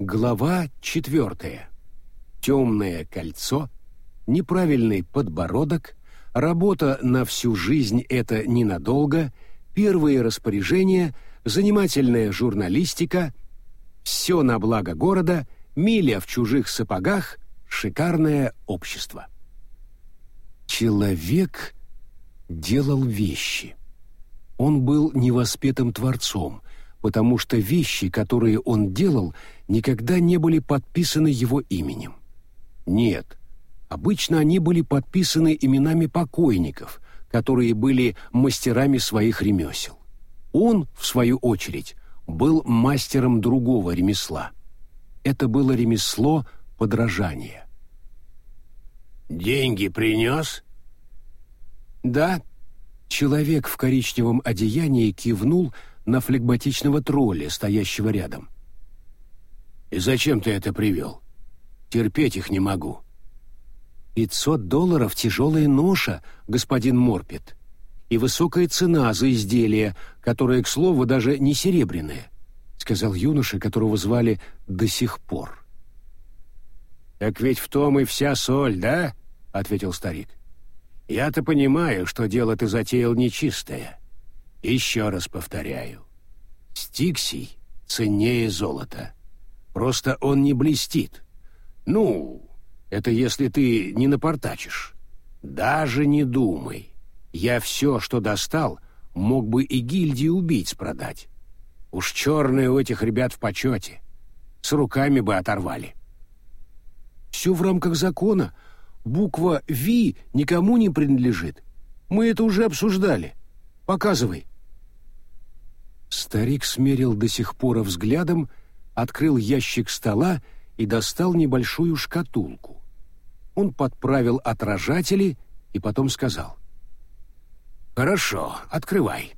Глава четвертая. Темное кольцо, неправильный подбородок, работа на всю жизнь — это ненадолго, первые распоряжения, занимательная журналистика, все на благо города, миля в чужих сапогах, шикарное общество. Человек делал вещи. Он был невоспетым творцом, потому что вещи, которые он делал, никогда не были подписаны его именем. Нет, обычно они были подписаны именами покойников, которые были мастерами своих ремесел. Он, в свою очередь, был мастером другого ремесла. Это было ремесло подражания. «Деньги принес?» «Да». Человек в коричневом одеянии кивнул на флегматичного тролля, стоящего рядом. «И зачем ты это привел? Терпеть их не могу». «Пятьсот долларов — тяжелая ноша, господин Морпет, и высокая цена за изделие, которое, к слову, даже не серебряное», — сказал юноша, которого звали до сих пор. «Так ведь в том и вся соль, да?» — ответил старик. «Я-то понимаю, что дело ты затеял нечистое. Еще раз повторяю. Стиксий ценнее золота. Просто он не блестит. Ну, это если ты не напортачишь. Даже не думай. Я все, что достал, мог бы и гильдии убийц продать. Уж черные у этих ребят в почете. С руками бы оторвали. Все в рамках закона — буква «Ви» никому не принадлежит. Мы это уже обсуждали. Показывай». Старик смерил до сих пор взглядом, открыл ящик стола и достал небольшую шкатулку. Он подправил отражатели и потом сказал. «Хорошо, открывай».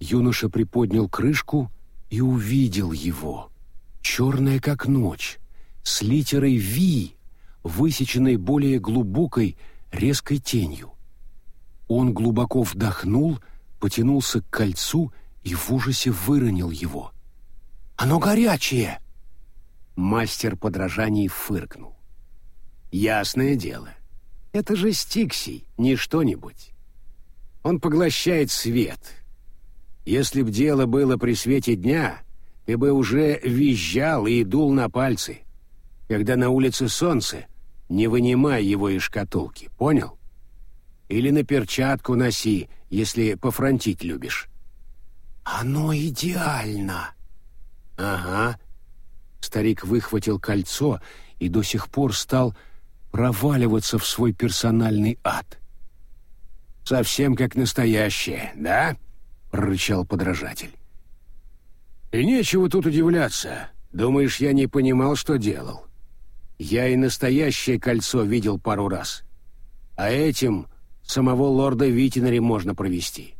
Юноша приподнял крышку и увидел его. Черное, как ночь, с литерой «Ви» высеченной более глубокой, резкой тенью. Он глубоко вдохнул, потянулся к кольцу и в ужасе выронил его. «Оно горячее!» Мастер подражаний фыркнул. «Ясное дело. Это же Стиксий, не что-нибудь. Он поглощает свет. Если б дело было при свете дня, ты бы уже визжал и дул на пальцы. Когда на улице солнце, не вынимай его из шкатулки, понял? Или на перчатку носи, если пофронтить любишь. Оно идеально. Ага. Старик выхватил кольцо и до сих пор стал проваливаться в свой персональный ад. Совсем как настоящее, да? прорычал подражатель. И нечего тут удивляться. Думаешь, я не понимал, что делал? Я и настоящее кольцо видел пару раз. А этим самого лорда Витинари можно провести.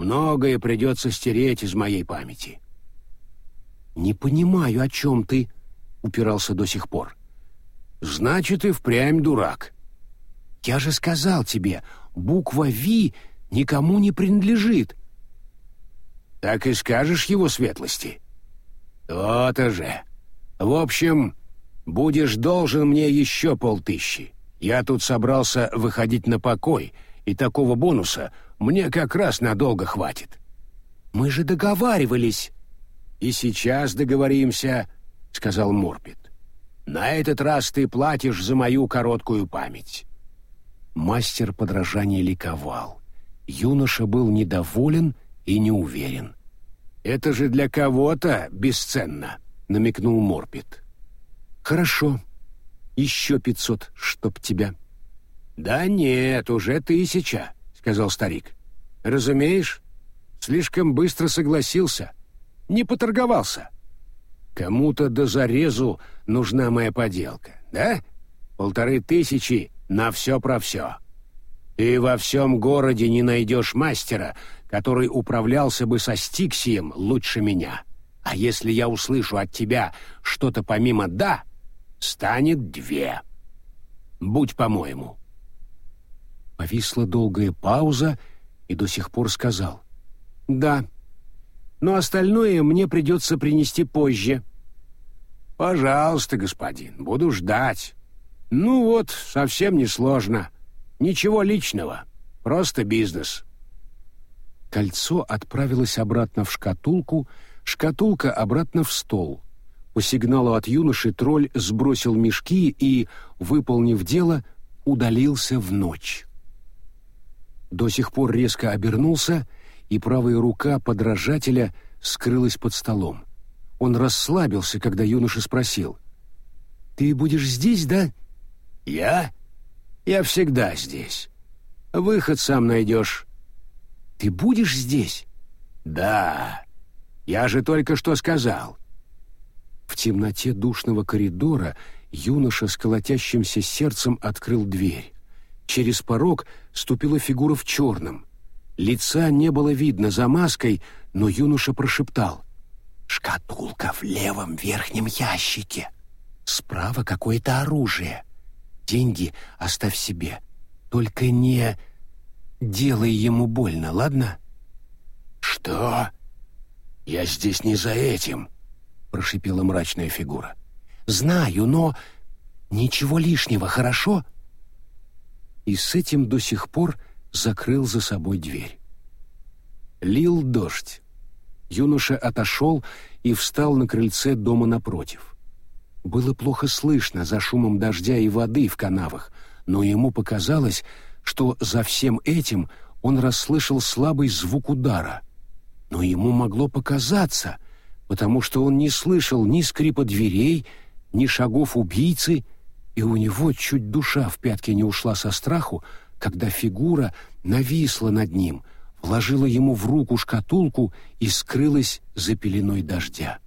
Многое придется стереть из моей памяти. «Не понимаю, о чем ты», — упирался до сих пор. «Значит, и впрямь дурак». «Я же сказал тебе, буква «Ви» никому не принадлежит». «Так и скажешь его светлости?» «То-то же. В общем, Будешь должен мне еще полтыщи. Я тут собрался выходить на покой, и такого бонуса мне как раз надолго хватит». «Мы же договаривались». «И сейчас договоримся», — сказал Морпит. «На этот раз ты платишь за мою короткую память». Мастер подражания ликовал. Юноша был недоволен и неуверен. «Это же для кого-то бесценно», — намекнул Морпит. «Хорошо. Еще пятьсот, чтоб тебя». «Да нет, уже тысяча», — сказал старик. «Разумеешь, слишком быстро согласился. Не поторговался. Кому-то до зарезу нужна моя поделка, да? Полторы тысячи на все про все. Ты во всем городе не найдешь мастера, который управлялся бы со Стиксием лучше меня. А если я услышу от тебя что-то помимо «да», станет две. Будь по-моему». Повисла долгая пауза, и до сих пор сказал. «Да, но остальное мне придется принести позже». «Пожалуйста, господин, буду ждать». «Ну вот, совсем несложно. Ничего личного, просто бизнес». Кольцо отправилось обратно в шкатулку, шкатулка обратно в стол. По сигналу от юноши тролль сбросил мешки и, выполнив дело, удалился в ночь. До сих пор резко обернулся, и правая рука подражателя скрылась под столом. Он расслабился, когда юноша спросил. «Ты будешь здесь, да?» «Я? Я всегда здесь. Выход сам найдешь». «Ты будешь здесь?» «Да. Я же только что сказал». В темноте душного коридора юноша с колотящимся сердцем открыл дверь. Через порог ступила фигура в черном. Лица не было видно за маской, но юноша прошептал. Шкатулка в левом верхнем ящике. Справа какое-то оружие. Деньги оставь себе. Только не делай ему больно, ладно? Что? Я здесь не за этим, прошипела мрачная фигура. Знаю, но ничего лишнего, хорошо? И с этим до сих пор закрыл за собой дверь. Лил дождь юноша отошел и встал на крыльце дома напротив. Было плохо слышно за шумом дождя и воды в канавах, но ему показалось, что за всем этим он расслышал слабый звук удара. Но ему могло показаться, потому что он не слышал ни скрипа дверей, ни шагов убийцы, и у него чуть душа в пятке не ушла со страху, когда фигура нависла над ним — вложила ему в руку шкатулку и скрылась за пеленой дождя.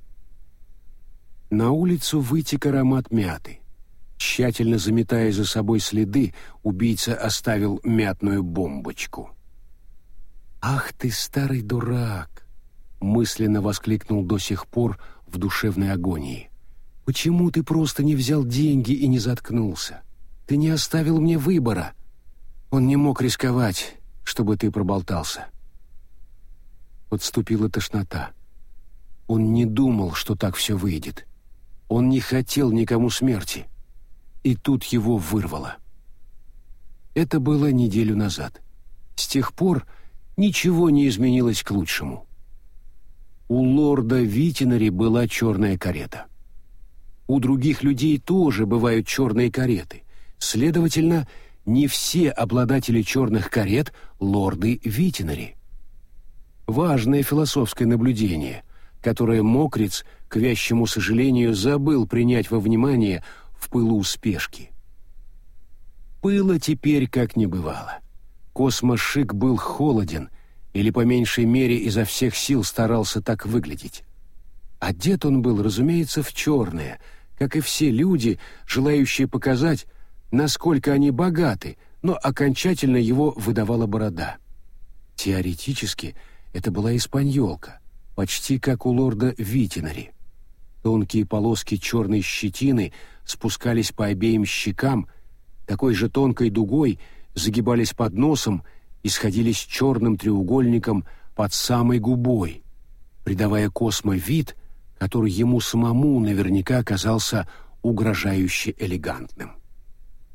На улицу вытек аромат мяты. Тщательно заметая за собой следы, убийца оставил мятную бомбочку. «Ах ты, старый дурак!» — мысленно воскликнул до сих пор в душевной агонии. «Почему ты просто не взял деньги и не заткнулся? Ты не оставил мне выбора. Он не мог рисковать, чтобы ты проболтался. Подступила тошнота. Он не думал, что так все выйдет. Он не хотел никому смерти. И тут его вырвало. Это было неделю назад. С тех пор ничего не изменилось к лучшему. У лорда Витинари была черная карета. У других людей тоже бывают черные кареты. Следовательно, не все обладатели черных карет — лорды Витинари. Важное философское наблюдение, которое Мокриц, к вящему сожалению, забыл принять во внимание в пылу спешки. Пыла теперь как не бывало. Космошик был холоден, или по меньшей мере изо всех сил старался так выглядеть. Одет он был, разумеется, в черное, как и все люди, желающие показать, насколько они богаты, но окончательно его выдавала борода. Теоретически это была испаньолка, почти как у лорда Витинари. Тонкие полоски черной щетины спускались по обеим щекам, такой же тонкой дугой загибались под носом и сходились черным треугольником под самой губой, придавая Космо вид, который ему самому наверняка казался угрожающе элегантным.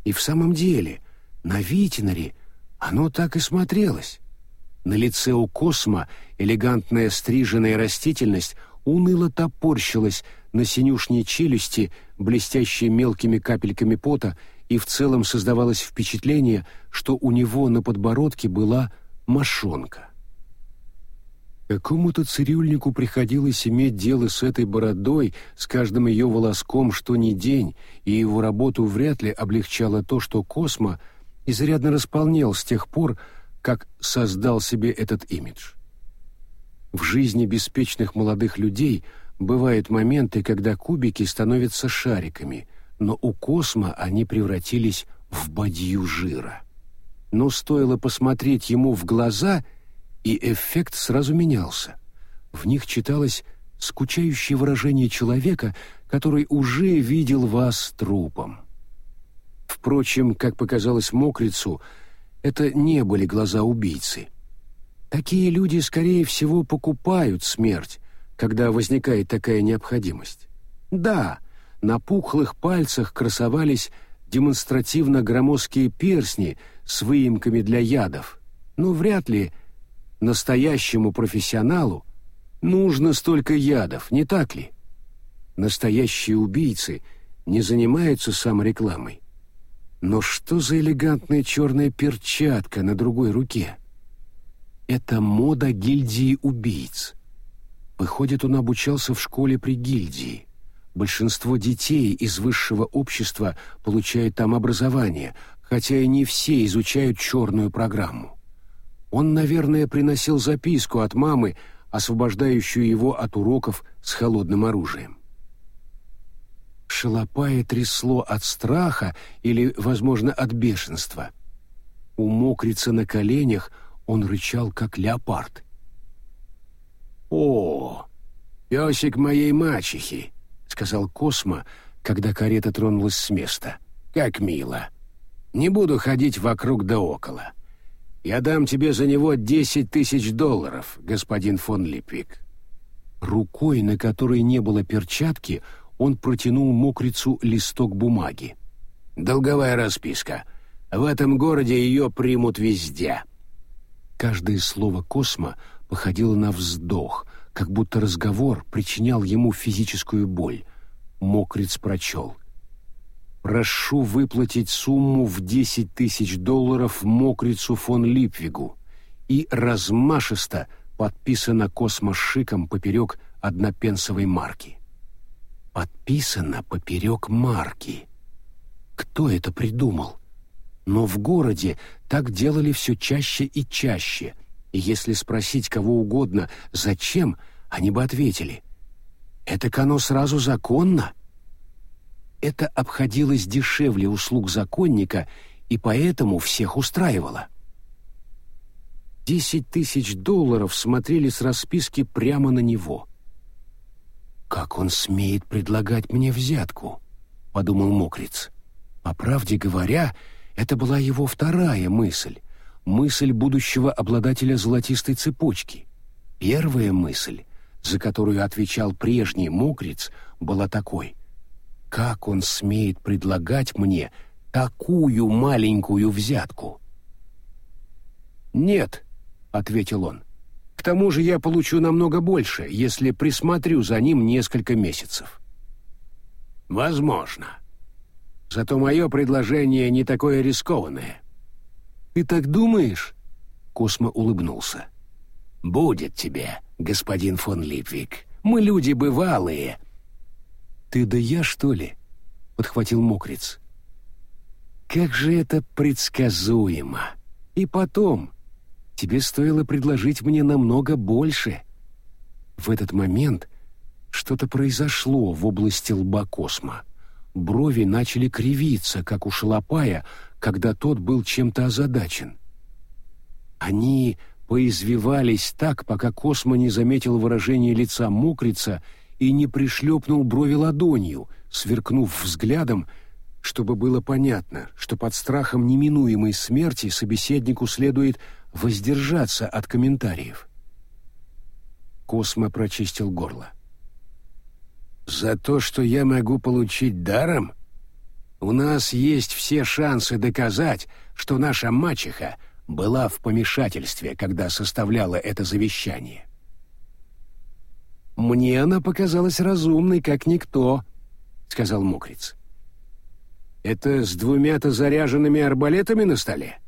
И в самом деле, на Витинаре оно так и смотрелось. На лице у Космо элегантная стриженная растительность уныло топорщилась на синюшней челюсти, блестящей мелкими капельками пота, и в целом создавалось впечатление, что у него на подбородке была мошонка. Какому-то цирюльнику приходилось иметь дело с этой бородой, с каждым ее волоском что ни день, и его работу вряд ли облегчало то, что Космо изрядно располнел с тех пор, как создал себе этот имидж. В жизни беспечных молодых людей бывают моменты, когда кубики становятся шариками, но у Космо они превратились в бадью жира. Но стоило посмотреть ему в глаза — и эффект сразу менялся. В них читалось скучающее выражение человека, который уже видел вас трупом. Впрочем, как показалось мокрицу, это не были глаза убийцы. Такие люди, скорее всего, покупают смерть, когда возникает такая необходимость. Да, На пухлых пальцах красовались демонстративно громоздкие перстни с выемками для ядов, но вряд ли настоящему профессионалу нужно столько ядов, не так ли? Настоящие убийцы не занимаются саморекламой. Но что за элегантная черная перчатка на другой руке? Это мода гильдии убийц. Выходит, он обучался в школе при гильдии. Большинство детей из высшего общества получают там образование, хотя и не все изучают черную программу. Он, наверное, приносил записку от мамы, освобождающую его от уроков с холодным оружием. Шалопая трясло от страха или, возможно, от бешенства. У мокрица на коленях он рычал, как леопард. «О, песик моей мачехи!» — сказал Космо, когда карета тронулась с места. «Как мило! Не буду ходить вокруг да около. Я дам тебе за него десять тысяч долларов, господин фон Липвик». Рукой, на которой не было перчатки, он протянул мокрицу листок бумаги. «Долговая расписка. В этом городе ее примут везде». Каждое слово Космо походило на вздох, как будто разговор причинял ему физическую боль. Мокриц прочел. «Прошу выплатить сумму в десять тысяч долларов Мокрицу фон Липвигу» и размашисто подписано космошиком поперек однопенсовой марки подписано поперек марки. Кто это придумал? Но в городе так делали все чаще и чаще, и если спросить кого угодно «зачем?», они бы ответили «это оно сразу законно». Это обходилось дешевле услуг законника и поэтому всех устраивало. Десять тысяч долларов смотрели с расписки прямо на него. «Как он смеет предлагать мне взятку?» — подумал Мокриц. По правде говоря, это была его вторая мысль, мысль будущего обладателя золотистой цепочки. Первая мысль, за которую отвечал прежний Мокриц, была такой. «Как он смеет предлагать мне такую маленькую взятку?» «Нет», — ответил он, к тому же я получу намного больше, если присмотрю за ним несколько месяцев. Возможно. Зато мое предложение не такое рискованное. Ты так думаешь? Космо улыбнулся. Будет тебе, господин фон Липвик. Мы люди бывалые. Ты да я, что ли? Подхватил Мокриц. Как же это предсказуемо. И потом, тебе стоило предложить мне намного больше. В этот момент что-то произошло в области лба Космо. Брови начали кривиться, как у шалопая, когда тот был чем-то озадачен. Они поизвивались так, пока Космо не заметил выражение лица мокрица и не пришлепнул брови ладонью, сверкнув взглядом, чтобы было понятно, что под страхом неминуемой смерти собеседнику следует воздержаться от комментариев. Космо прочистил горло. «За то, что я могу получить даром? У нас есть все шансы доказать, что наша мачеха была в помешательстве, когда составляла это завещание». «Мне она показалась разумной, как никто», — сказал Мокриц. «Это с двумя-то заряженными арбалетами на столе?»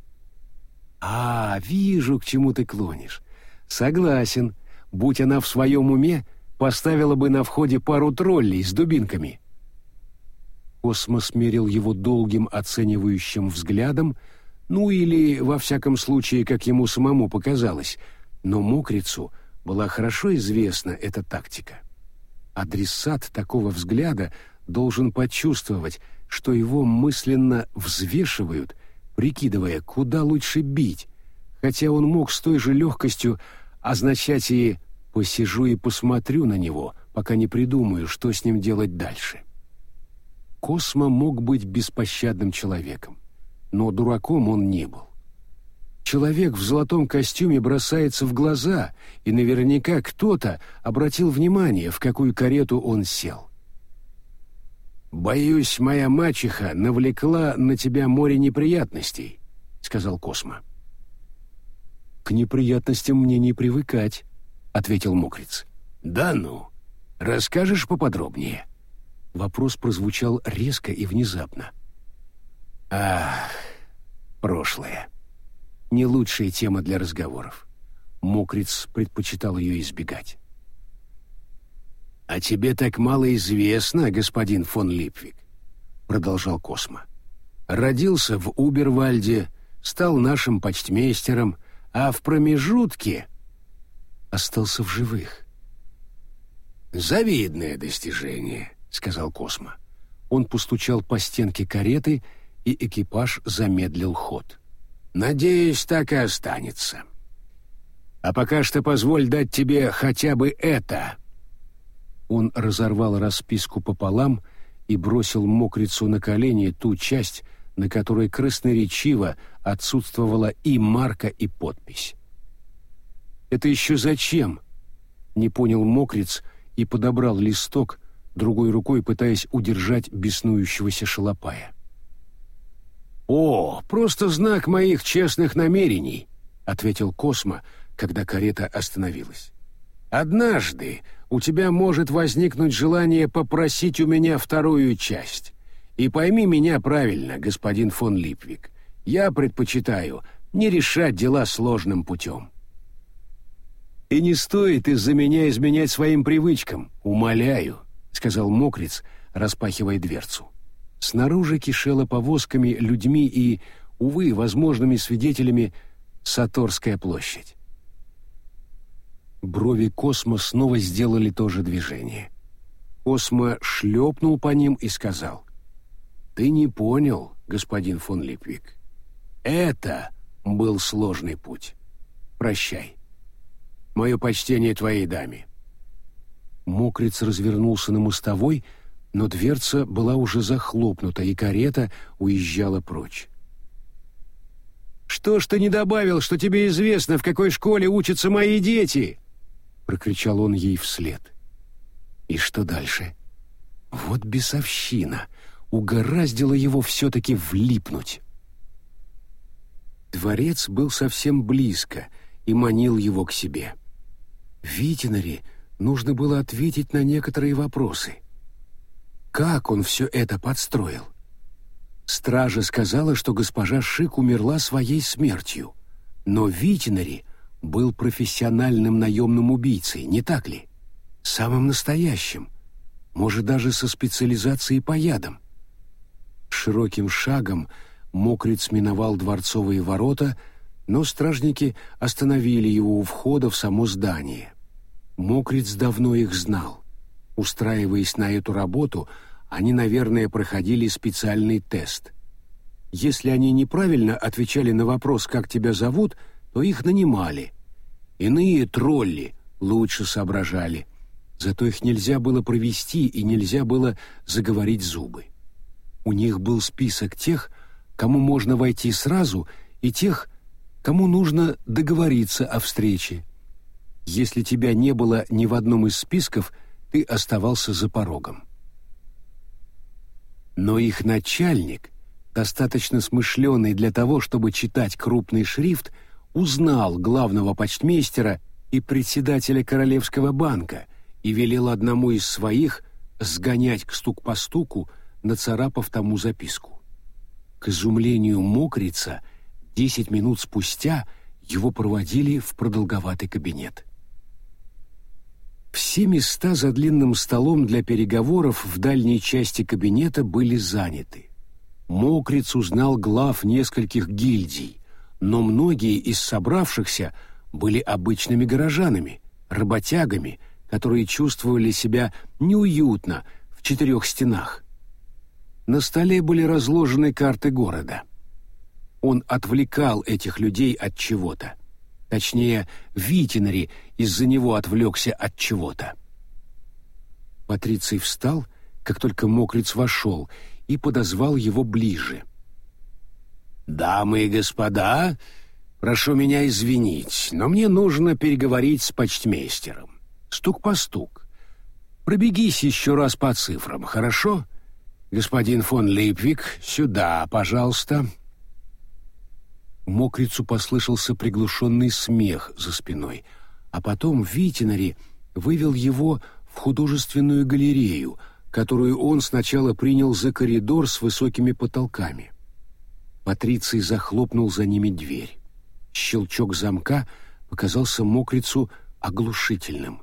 «А, вижу, к чему ты клонишь. Согласен. Будь она в своем уме, поставила бы на входе пару троллей с дубинками». Космос мерил его долгим оценивающим взглядом, ну или, во всяком случае, как ему самому показалось, но Мокрицу была хорошо известна эта тактика. Адресат такого взгляда должен почувствовать, что его мысленно взвешивают прикидывая, куда лучше бить, хотя он мог с той же легкостью означать и «посижу и посмотрю на него, пока не придумаю, что с ним делать дальше». Космо мог быть беспощадным человеком, но дураком он не был. Человек в золотом костюме бросается в глаза, и наверняка кто-то обратил внимание, в какую карету он сел. «Боюсь, моя мачеха навлекла на тебя море неприятностей», — сказал Космо. «К неприятностям мне не привыкать», — ответил Мокриц. «Да ну! Расскажешь поподробнее?» Вопрос прозвучал резко и внезапно. «Ах, прошлое. Не лучшая тема для разговоров». Мокриц предпочитал ее избегать. «А тебе так мало известно, господин фон Липвик», — продолжал Космо. «Родился в Убервальде, стал нашим почтмейстером, а в промежутке...» «Остался в живых». «Завидное достижение», — сказал Космо. Он постучал по стенке кареты, и экипаж замедлил ход. «Надеюсь, так и останется. А пока что позволь дать тебе хотя бы это», он разорвал расписку пополам и бросил мокрицу на колени ту часть, на которой красноречиво отсутствовала и марка, и подпись. «Это еще зачем?» — не понял мокриц и подобрал листок, другой рукой пытаясь удержать беснующегося шалопая. «О, просто знак моих честных намерений», — ответил Космо, когда карета остановилась. «Однажды у тебя может возникнуть желание попросить у меня вторую часть. И пойми меня правильно, господин фон Липвик, я предпочитаю не решать дела сложным путем. «И не стоит из-за меня изменять своим привычкам, умоляю», — сказал Мокриц, распахивая дверцу. Снаружи кишела повозками, людьми и, увы, возможными свидетелями Саторская площадь. Брови Космо снова сделали то же движение. Космо шлепнул по ним и сказал, «Ты не понял, господин фон Липвик. Это был сложный путь. Прощай. Мое почтение твоей даме». Мокриц развернулся на мостовой, но дверца была уже захлопнута, и карета уезжала прочь. «Что ж ты не добавил, что тебе известно, в какой школе учатся мои дети?» прокричал он ей вслед. И что дальше? Вот бесовщина. Угораздило его все-таки влипнуть. Дворец был совсем близко и манил его к себе. Витинари нужно было ответить на некоторые вопросы. Как он все это подстроил? Стража сказала, что госпожа Шик умерла своей смертью, но Витинари был профессиональным наемным убийцей, не так ли? Самым настоящим, может, даже со специализацией по ядам. Широким шагом мокриц миновал дворцовые ворота, но стражники остановили его у входа в само здание. Мокриц давно их знал. Устраиваясь на эту работу, они, наверное, проходили специальный тест. Если они неправильно отвечали на вопрос «как тебя зовут», то их нанимали. Иные тролли лучше соображали, зато их нельзя было провести и нельзя было заговорить зубы. У них был список тех, кому можно войти сразу, и тех, кому нужно договориться о встрече. Если тебя не было ни в одном из списков, ты оставался за порогом. Но их начальник, достаточно смышленый для того, чтобы читать крупный шрифт, узнал главного почтмейстера и председателя Королевского банка и велел одному из своих сгонять к стук по стуку, нацарапав тому записку. К изумлению мокрица, десять минут спустя его проводили в продолговатый кабинет. Все места за длинным столом для переговоров в дальней части кабинета были заняты. Мокриц узнал глав нескольких гильдий, но многие из собравшихся были обычными горожанами, работягами, которые чувствовали себя неуютно в четырех стенах. На столе были разложены карты города. Он отвлекал этих людей от чего-то. Точнее, Витинари из-за него отвлекся от чего-то. Патриций встал, как только мокриц вошел, и подозвал его ближе — «Дамы и господа, прошу меня извинить, но мне нужно переговорить с почтмейстером. Стук по стук. Пробегись еще раз по цифрам, хорошо? Господин фон Лейпвик, сюда, пожалуйста. Мокрицу послышался приглушенный смех за спиной, а потом Витинари вывел его в художественную галерею, которую он сначала принял за коридор с высокими потолками. Патриций захлопнул за ними дверь. Щелчок замка показался мокрицу оглушительным.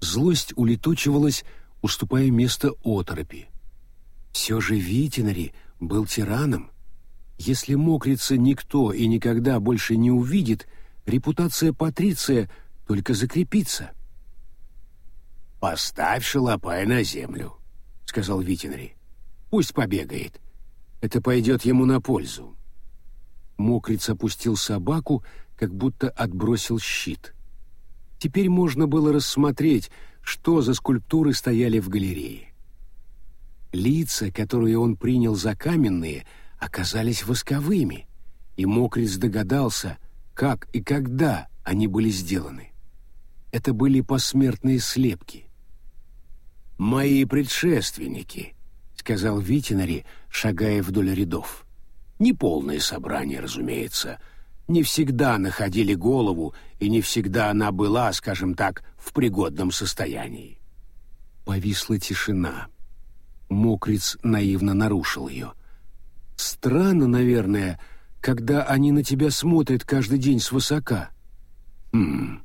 Злость улетучивалась, уступая место оторопи. Все же Витинари был тираном. Если мокрица никто и никогда больше не увидит, репутация Патриция только закрепится. «Поставь шалопая на землю», — сказал Витинари. «Пусть побегает. Это пойдет ему на пользу». Мокриц опустил собаку, как будто отбросил щит. Теперь можно было рассмотреть, что за скульптуры стояли в галерее. Лица, которые он принял за каменные, оказались восковыми, и Мокриц догадался, как и когда они были сделаны. Это были посмертные слепки. «Мои предшественники», — сказал Витинари, шагая вдоль рядов. Неполное собрание, разумеется. Не всегда находили голову, и не всегда она была, скажем так, в пригодном состоянии. Повисла тишина. Мокриц наивно нарушил ее. «Странно, наверное, когда они на тебя смотрят каждый день свысока». «Хм,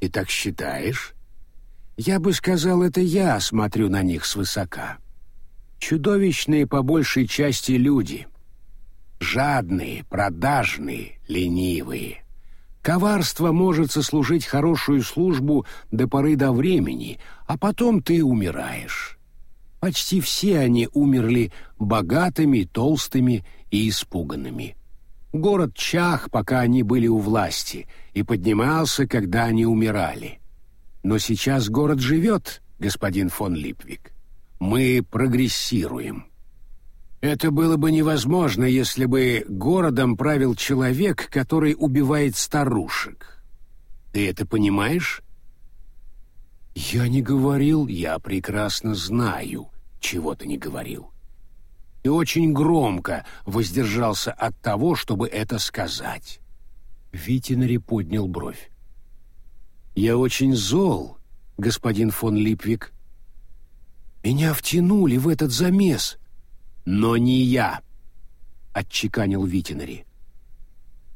ты так считаешь?» «Я бы сказал, это я смотрю на них свысока. Чудовищные по большей части люди. Жадные, продажные, ленивые». Коварство может сослужить хорошую службу до поры до времени, а потом ты умираешь. Почти все они умерли богатыми, толстыми и испуганными. Город чах, пока они были у власти, и поднимался, когда они умирали. Но сейчас город живет, господин фон Липвик. Мы прогрессируем. Это было бы невозможно, если бы городом правил человек, который убивает старушек. Ты это понимаешь? Я не говорил, я прекрасно знаю, чего ты не говорил. И очень громко воздержался от того, чтобы это сказать. Витинари поднял бровь. «Я очень зол, господин фон Липвик. Меня втянули в этот замес, но не я», — отчеканил Витинари.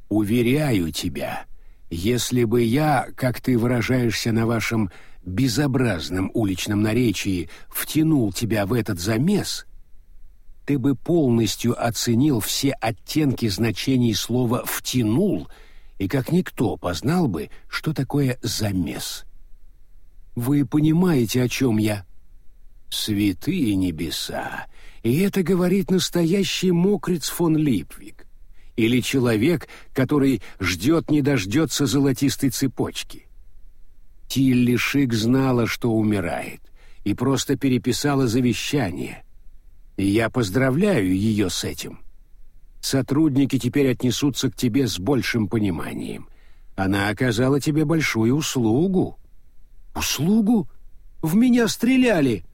«Уверяю тебя, если бы я, как ты выражаешься на вашем безобразном уличном наречии, втянул тебя в этот замес, ты бы полностью оценил все оттенки значений слова «втянул» и как никто познал бы, что такое замес. Вы понимаете, о чем я? Святые небеса! И это говорит настоящий мокриц фон Липвик. Или человек, который ждет не дождется золотистой цепочки. Тилли Шик знала, что умирает, и просто переписала завещание. И я поздравляю ее с этим. Сотрудники теперь отнесутся к тебе с большим пониманием. Она оказала тебе большую услугу. Услугу? В меня стреляли.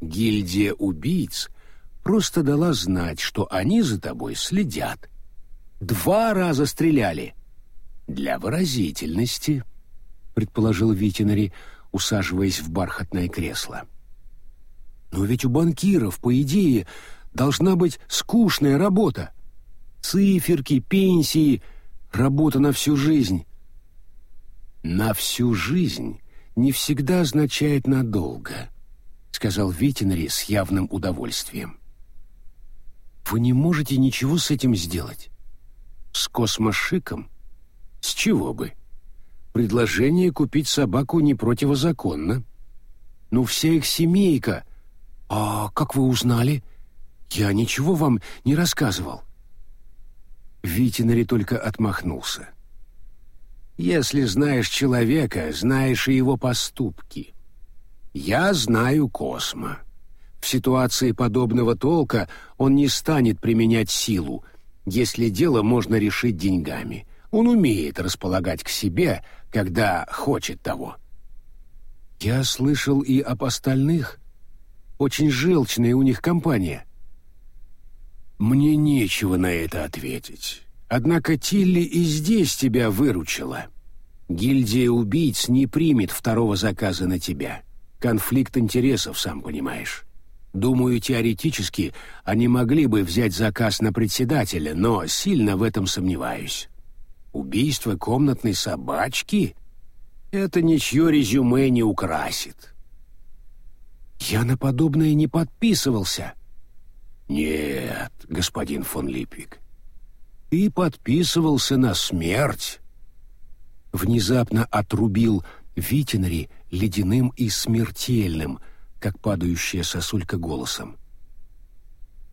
Гильдия убийц просто дала знать, что они за тобой следят. Два раза стреляли. Для выразительности, предположил Витинари, усаживаясь в бархатное кресло. Но ведь у банкиров, по идее, должна быть скучная работа. Циферки, пенсии, работа на всю жизнь. На всю жизнь не всегда означает надолго, сказал Витинари с явным удовольствием. Вы не можете ничего с этим сделать. С космошиком? С чего бы? Предложение купить собаку не противозаконно. Ну, вся их семейка. А как вы узнали? Я ничего вам не рассказывал. Витинари только отмахнулся. Если знаешь человека, знаешь и его поступки. Я знаю Космо. В ситуации подобного толка он не станет применять силу, если дело можно решить деньгами. Он умеет располагать к себе, когда хочет того. Я слышал и об остальных. Очень желчная у них компания». «Мне нечего на это ответить. Однако Тилли и здесь тебя выручила. Гильдия убийц не примет второго заказа на тебя. Конфликт интересов, сам понимаешь. Думаю, теоретически они могли бы взять заказ на председателя, но сильно в этом сомневаюсь. Убийство комнатной собачки — это ничье резюме не украсит. Я на подобное не подписывался. Нет, господин фон Липвик, ты подписывался на смерть внезапно отрубил Витинари ледяным и смертельным, как падающая сосулька голосом.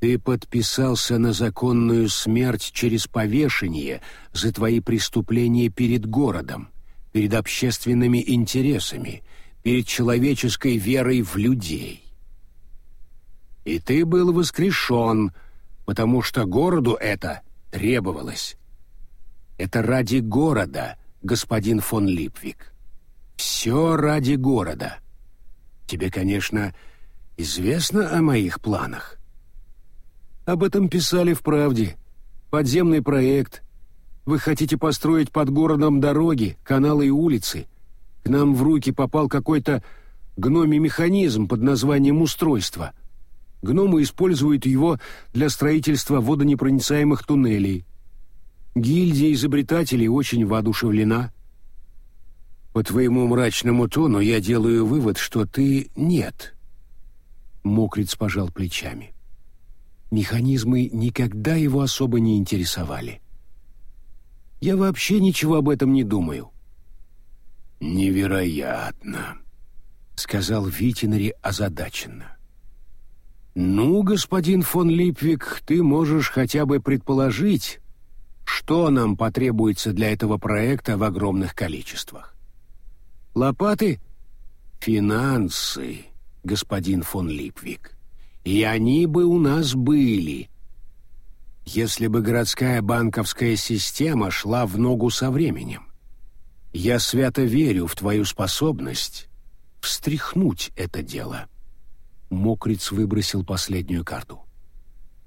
«Ты подписался на законную смерть через повешение за твои преступления перед городом, перед общественными интересами, перед человеческой верой в людей. И ты был воскрешен, потому что городу это требовалось. Это ради города, господин фон Липвик. Все ради города. Тебе, конечно, известно о моих планах. Об этом писали в «Правде». Подземный проект. Вы хотите построить под городом дороги, каналы и улицы. К нам в руки попал какой-то гномий механизм под названием «устройство». Гномы используют его для строительства водонепроницаемых туннелей. Гильдия изобретателей очень воодушевлена. По твоему мрачному тону я делаю вывод, что ты нет. Мокриц пожал плечами. Механизмы никогда его особо не интересовали. Я вообще ничего об этом не думаю. Невероятно, сказал Витинари озадаченно. Ну, господин фон Липвик, ты можешь хотя бы предположить, что нам потребуется для этого проекта в огромных количествах? Лопаты? Финансы, господин фон Липвик. И они бы у нас были, если бы городская банковская система шла в ногу со временем. Я свято верю в твою способность встряхнуть это дело. Мокриц выбросил последнюю карту.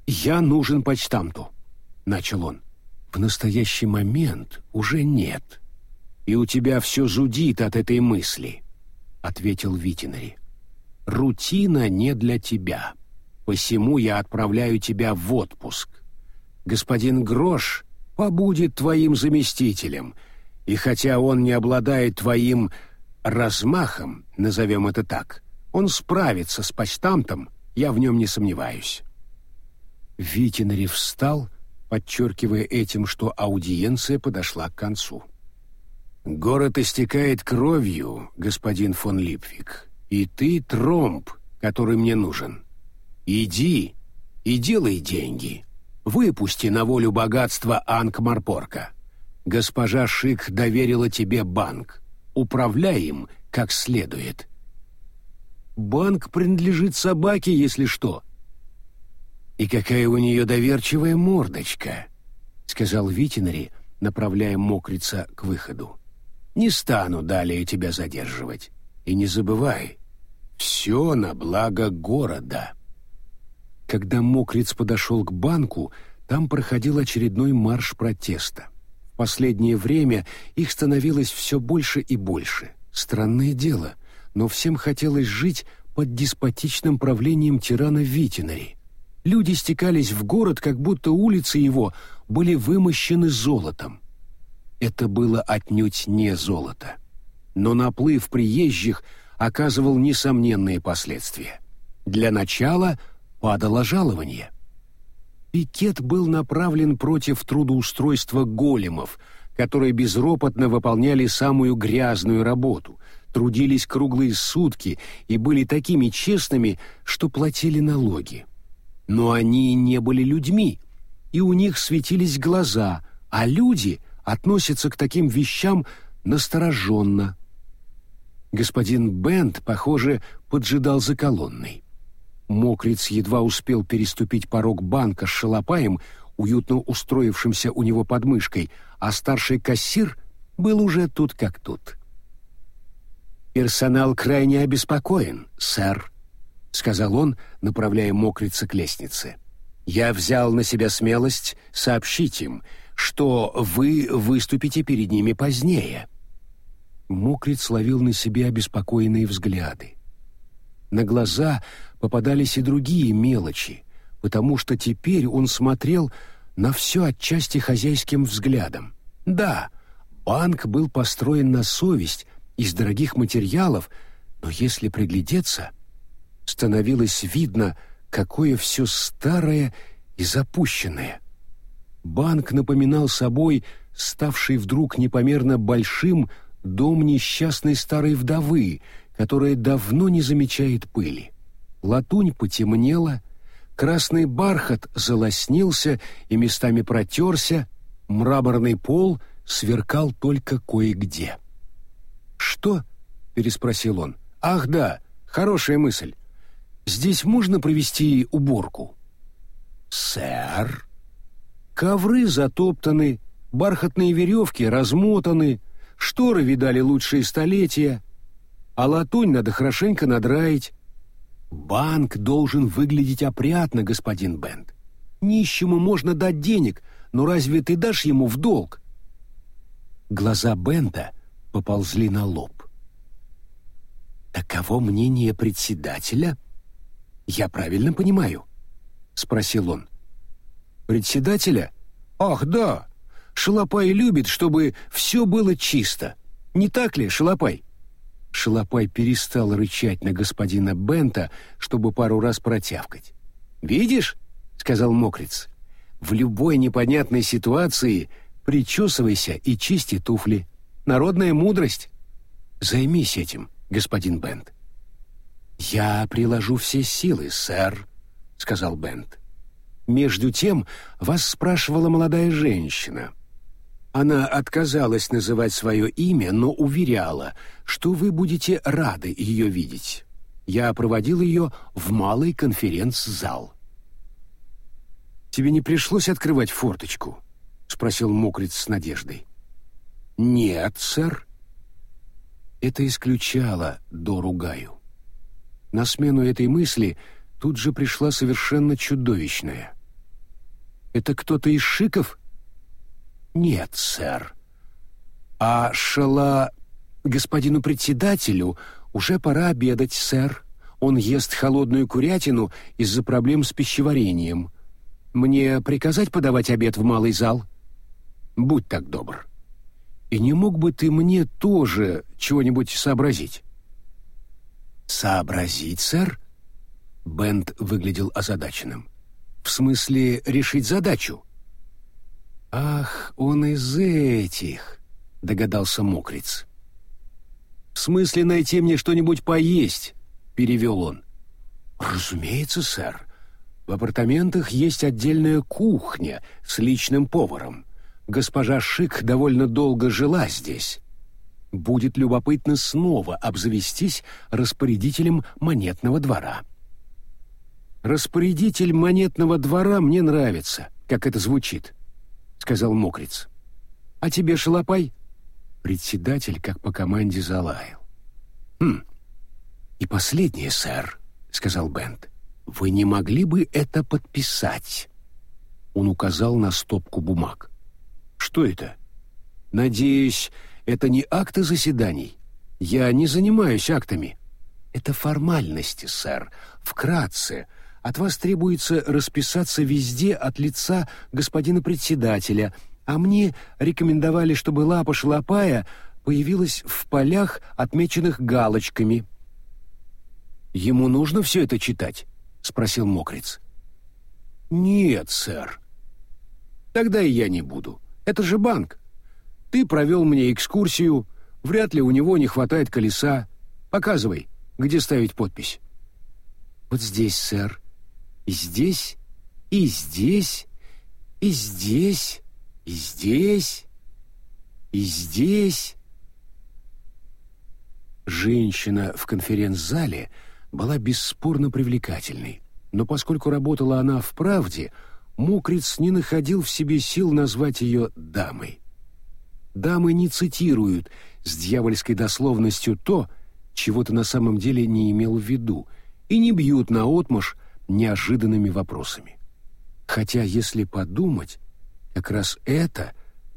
«Я нужен почтамту», — начал он. В настоящий момент уже нет. И у тебя все зудит от этой мысли, ответил Витинари. Рутина не для тебя. Посему я отправляю тебя в отпуск. Господин Грош побудет твоим заместителем, и хотя он не обладает твоим размахом, назовем это так, он справится с почтамтом, я в нем не сомневаюсь. Витинари встал подчеркивая этим, что аудиенция подошла к концу. «Город истекает кровью, господин фон Липвик, и ты тромб, который мне нужен. Иди и делай деньги. Выпусти на волю богатства Анкмарпорка. Госпожа Шик доверила тебе банк. Управляй им как следует». «Банк принадлежит собаке, если что», «И какая у нее доверчивая мордочка», — сказал Витинари, направляя мокрица к выходу. «Не стану далее тебя задерживать. И не забывай, все на благо города». Когда мокриц подошел к банку, там проходил очередной марш протеста. В последнее время их становилось все больше и больше. Странное дело, но всем хотелось жить под деспотичным правлением тирана Витинари. Люди стекались в город, как будто улицы его были вымощены золотом. Это было отнюдь не золото. Но наплыв приезжих оказывал несомненные последствия. Для начала падало жалование. Пикет был направлен против трудоустройства големов, которые безропотно выполняли самую грязную работу, трудились круглые сутки и были такими честными, что платили налоги. Но они не были людьми, и у них светились глаза, а люди относятся к таким вещам настороженно. Господин Бент, похоже, поджидал за колонной. Мокриц едва успел переступить порог банка с шалопаем, уютно устроившимся у него под мышкой, а старший кассир был уже тут как тут. «Персонал крайне обеспокоен, сэр», сказал он, направляя мокрица к лестнице. «Я взял на себя смелость сообщить им, что вы выступите перед ними позднее». Мокриц ловил на себе обеспокоенные взгляды. На глаза попадались и другие мелочи, потому что теперь он смотрел на все отчасти хозяйским взглядом. Да, банк был построен на совесть из дорогих материалов, но если приглядеться, становилось видно, какое все старое и запущенное. Банк напоминал собой ставший вдруг непомерно большим дом несчастной старой вдовы, которая давно не замечает пыли. Латунь потемнела, красный бархат залоснился и местами протерся, мраморный пол сверкал только кое-где. «Что?» — переспросил он. «Ах да, хорошая мысль. Здесь можно провести уборку?» «Сэр?» Ковры затоптаны, бархатные веревки размотаны, шторы видали лучшие столетия, а латунь надо хорошенько надраить. Банк должен выглядеть опрятно, господин Бент. Нищему можно дать денег, но разве ты дашь ему в долг? Глаза Бента поползли на лоб. «Таково мнение председателя?» «Я правильно понимаю?» — спросил он. «Председателя? Ах, да! Шалопай любит, чтобы все было чисто. Не так ли, Шалопай?» Шалопай перестал рычать на господина Бента, чтобы пару раз протявкать. «Видишь?» — сказал Мокриц. «В любой непонятной ситуации причесывайся и чисти туфли. Народная мудрость. Займись этим, господин Бент». «Я приложу все силы, сэр», — сказал Бент. «Между тем вас спрашивала молодая женщина. Она отказалась называть свое имя, но уверяла, что вы будете рады ее видеть. Я проводил ее в малый конференц-зал». «Тебе не пришлось открывать форточку?» — спросил Мокриц с надеждой. «Нет, сэр». Это исключало Дору Гаю. На смену этой мысли тут же пришла совершенно чудовищная. «Это кто-то из шиков?» «Нет, сэр. А шала господину председателю уже пора обедать, сэр. Он ест холодную курятину из-за проблем с пищеварением. Мне приказать подавать обед в малый зал? Будь так добр. И не мог бы ты мне тоже чего-нибудь сообразить?» «Сообразить, сэр?» Бент выглядел озадаченным. «В смысле, решить задачу?» «Ах, он из этих!» — догадался Мокриц. «В смысле найти мне что-нибудь поесть?» — перевел он. «Разумеется, сэр. В апартаментах есть отдельная кухня с личным поваром. Госпожа Шик довольно долго жила здесь. Будет любопытно снова обзавестись распорядителем монетного двора. «Распорядитель монетного двора мне нравится, как это звучит», — сказал Мокриц. «А тебе, Шалопай?» Председатель, как по команде, залаял. «Хм, и последнее, сэр», — сказал Бент. «Вы не могли бы это подписать?» Он указал на стопку бумаг. «Что это?» «Надеюсь, это не акты заседаний. Я не занимаюсь актами. Это формальности, сэр. Вкратце. От вас требуется расписаться везде от лица господина председателя, а мне рекомендовали, чтобы лапа шалопая появилась в полях, отмеченных галочками. «Ему нужно все это читать?» — спросил Мокриц. «Нет, сэр». «Тогда и я не буду. Это же банк. Ты провел мне экскурсию, вряд ли у него не хватает колеса. Показывай, где ставить подпись. Вот здесь, сэр. И здесь, и здесь, и здесь, и здесь, и здесь. Женщина в конференц-зале была бесспорно привлекательной, но поскольку работала она в правде, Мокриц не находил в себе сил назвать ее дамой дамы не цитируют с дьявольской дословностью то, чего ты на самом деле не имел в виду, и не бьют наотмашь неожиданными вопросами. Хотя, если подумать, как раз это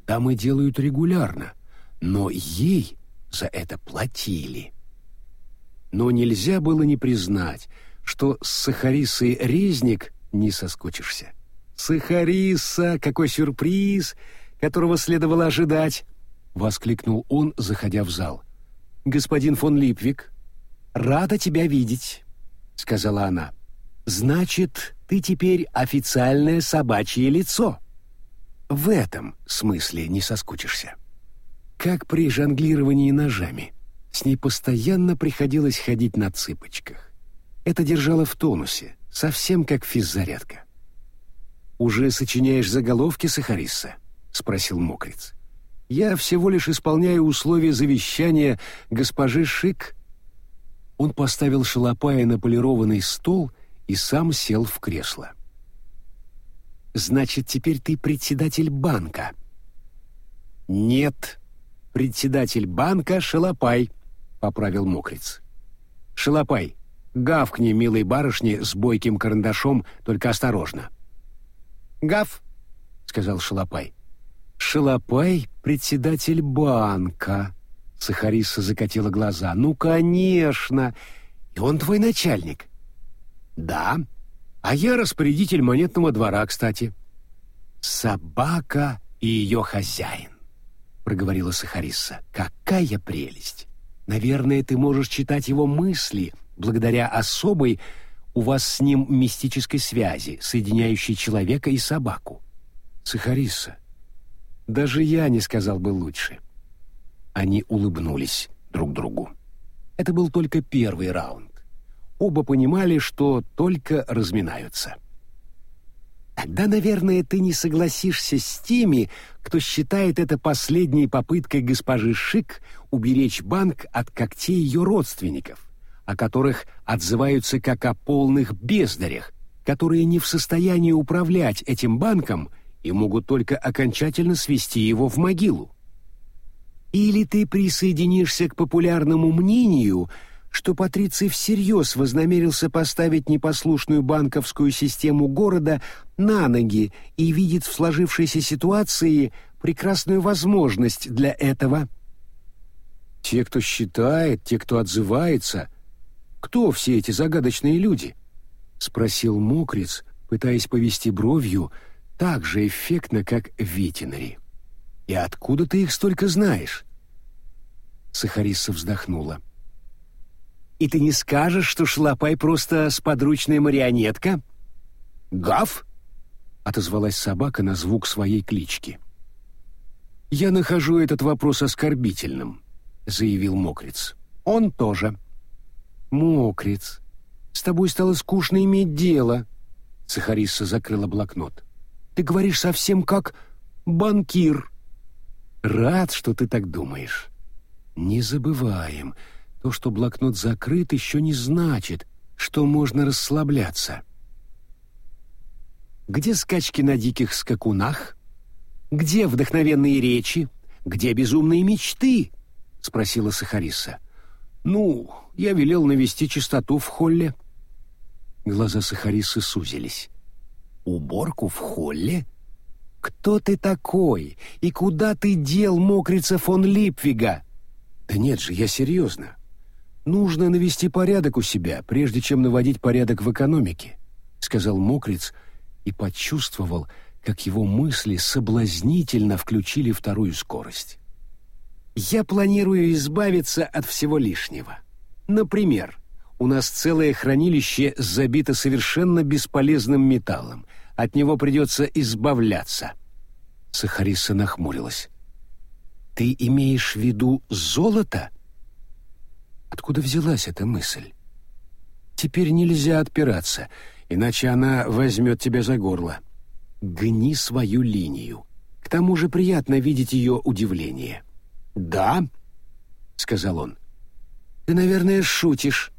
дамы делают регулярно, но ей за это платили. Но нельзя было не признать, что с Сахарисой Резник не соскочишься. «Сахариса, какой сюрприз, которого следовало ожидать!» — воскликнул он, заходя в зал. «Господин фон Липвик, рада тебя видеть», — сказала она. «Значит, ты теперь официальное собачье лицо». В этом смысле не соскучишься. Как при жонглировании ножами. С ней постоянно приходилось ходить на цыпочках. Это держало в тонусе, совсем как физзарядка. «Уже сочиняешь заголовки, Сахариса?» — спросил Мокриц. «Я всего лишь исполняю условия завещания госпожи Шик». Он поставил шалопая на полированный стол и сам сел в кресло. «Значит, теперь ты председатель банка?» «Нет, председатель банка Шалопай», — поправил Мокриц. «Шалопай, гавкни, милой барышне, с бойким карандашом, только осторожно». «Гав», — сказал Шалопай. «Шалопай — председатель банка», — Сахариса закатила глаза. «Ну, конечно! И он твой начальник». «Да, а я распорядитель монетного двора, кстати». «Собака и ее хозяин», — проговорила Сахариса. «Какая прелесть! Наверное, ты можешь читать его мысли благодаря особой у вас с ним мистической связи, соединяющей человека и собаку. Сахариса, даже я не сказал бы лучше. Они улыбнулись друг другу. Это был только первый раунд. Оба понимали, что только разминаются. Тогда, наверное, ты не согласишься с теми, кто считает это последней попыткой госпожи Шик уберечь банк от когтей ее родственников о которых отзываются как о полных бездарях, которые не в состоянии управлять этим банком и могут только окончательно свести его в могилу. Или ты присоединишься к популярному мнению, что Патриций всерьез вознамерился поставить непослушную банковскую систему города на ноги и видит в сложившейся ситуации прекрасную возможность для этого. Те, кто считает, те, кто отзывается — кто все эти загадочные люди?» — спросил Мокриц, пытаясь повести бровью так же эффектно, как Витинари. «И откуда ты их столько знаешь?» Сахариса вздохнула. «И ты не скажешь, что Шлапай просто сподручная марионетка?» «Гав?» — отозвалась собака на звук своей клички. «Я нахожу этот вопрос оскорбительным», — заявил Мокриц. «Он тоже». «Мокриц, с тобой стало скучно иметь дело», — Сахариса закрыла блокнот. «Ты говоришь совсем как банкир». «Рад, что ты так думаешь. Не забываем, то, что блокнот закрыт, еще не значит, что можно расслабляться». «Где скачки на диких скакунах? Где вдохновенные речи? Где безумные мечты?» — спросила Сахариса. «Ну, я велел навести чистоту в холле». Глаза Сахарисы сузились. «Уборку в холле? Кто ты такой? И куда ты дел мокрица фон Липвига?» «Да нет же, я серьезно. Нужно навести порядок у себя, прежде чем наводить порядок в экономике», — сказал мокриц и почувствовал, как его мысли соблазнительно включили вторую скорость. Я планирую избавиться от всего лишнего. Например, у нас целое хранилище забито совершенно бесполезным металлом. От него придется избавляться. Сахариса нахмурилась. Ты имеешь в виду золото? Откуда взялась эта мысль? Теперь нельзя отпираться, иначе она возьмет тебя за горло. Гни свою линию. К тому же приятно видеть ее удивление. «Да», — сказал он. «Ты, наверное, шутишь».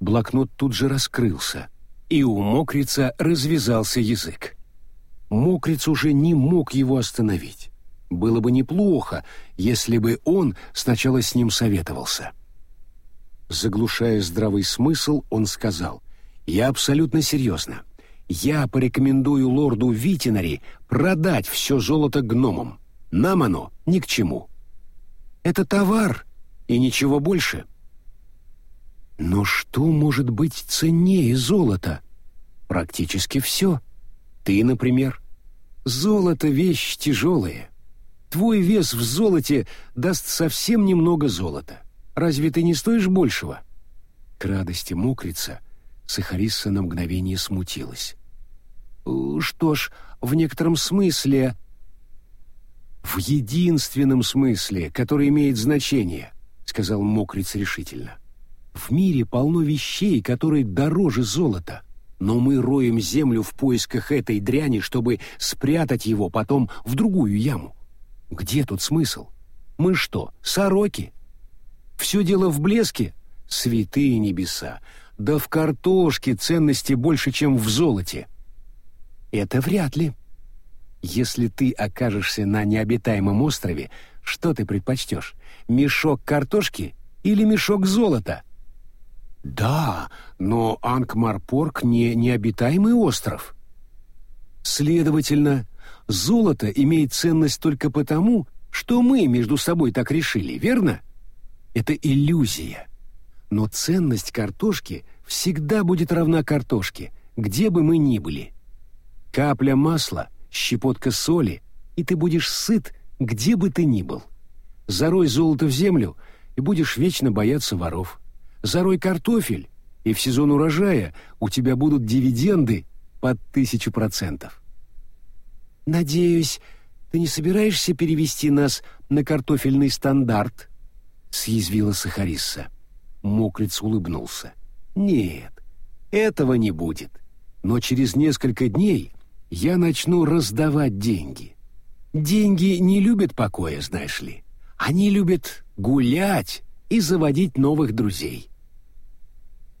Блокнот тут же раскрылся, и у Мокрица развязался язык. Мокриц уже не мог его остановить. Было бы неплохо, если бы он сначала с ним советовался. Заглушая здравый смысл, он сказал, «Я абсолютно серьезно. Я порекомендую лорду Витинари продать все золото гномам. Нам оно ни к чему. Это товар и ничего больше». «Но что может быть ценнее золота?» «Практически все. Ты, например. Золото — вещь тяжелая. Твой вес в золоте даст совсем немного золота. Разве ты не стоишь большего?» К радости мокрица Сахариса на мгновение смутилась. «Э, «Что ж, в некотором смысле...» «В единственном смысле, который имеет значение», — сказал мокриц решительно. «В мире полно вещей, которые дороже золота, но мы роем землю в поисках этой дряни, чтобы спрятать его потом в другую яму. Где тут смысл? Мы что, сороки? Все дело в блеске? Святые небеса! Да в картошке ценности больше, чем в золоте. Это вряд ли. Если ты окажешься на необитаемом острове, что ты предпочтешь? Мешок картошки или мешок золота? Да, но Анкмарпорг не необитаемый остров. Следовательно, золото имеет ценность только потому, что мы между собой так решили, верно? Это иллюзия. Но ценность картошки всегда будет равна картошке, где бы мы ни были. Капля масла, щепотка соли, и ты будешь сыт, где бы ты ни был. Зарой золото в землю, и будешь вечно бояться воров. Зарой картофель, и в сезон урожая у тебя будут дивиденды под тысячу процентов. «Надеюсь, ты не собираешься перевести нас на картофельный стандарт?» — съязвила Сахарисса. Мокриц улыбнулся. «Нет, этого не будет. Но через несколько дней я начну раздавать деньги. Деньги не любят покоя, знаешь ли. Они любят гулять и заводить новых друзей».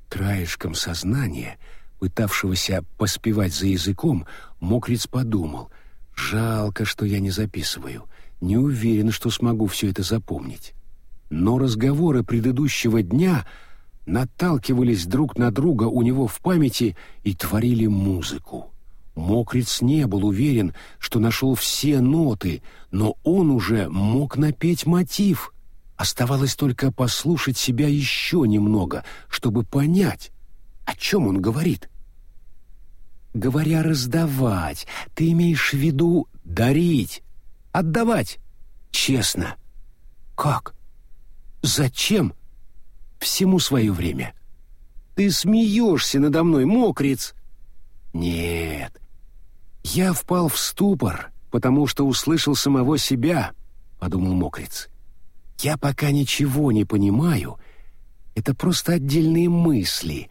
Краешком сознания, пытавшегося поспевать за языком, Мокриц подумал — Жалко, что я не записываю. Не уверен, что смогу все это запомнить. Но разговоры предыдущего дня наталкивались друг на друга у него в памяти и творили музыку. Мокриц не был уверен, что нашел все ноты, но он уже мог напеть мотив. Оставалось только послушать себя еще немного, чтобы понять, о чем он говорит. — Говоря «раздавать», ты имеешь в виду «дарить», «отдавать». Честно. Как? Зачем? Всему свое время. Ты смеешься надо мной, мокриц. Нет. Я впал в ступор, потому что услышал самого себя, подумал мокриц. Я пока ничего не понимаю. Это просто отдельные мысли.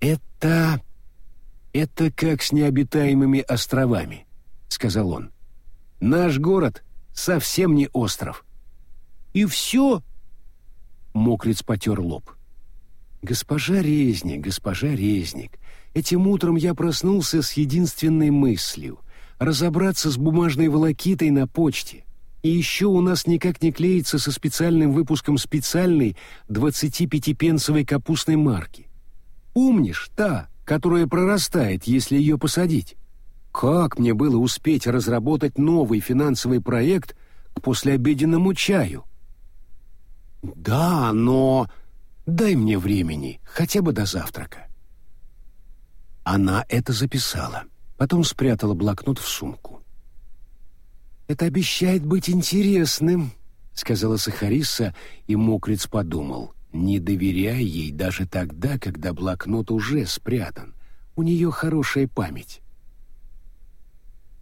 Это... «Это как с необитаемыми островами», — сказал он. «Наш город совсем не остров». «И все?» — Мокриц потер лоб. «Госпожа Резник, госпожа Резник, этим утром я проснулся с единственной мыслью — разобраться с бумажной волокитой на почте. И еще у нас никак не клеится со специальным выпуском специальной 25-пенсовой капустной марки. Помнишь, та, которая прорастает, если ее посадить. Как мне было успеть разработать новый финансовый проект к послеобеденному чаю? Да, но дай мне времени, хотя бы до завтрака. Она это записала, потом спрятала блокнот в сумку. «Это обещает быть интересным», — сказала Сахариса, и Мокриц подумал — не доверяй ей даже тогда, когда блокнот уже спрятан. У нее хорошая память.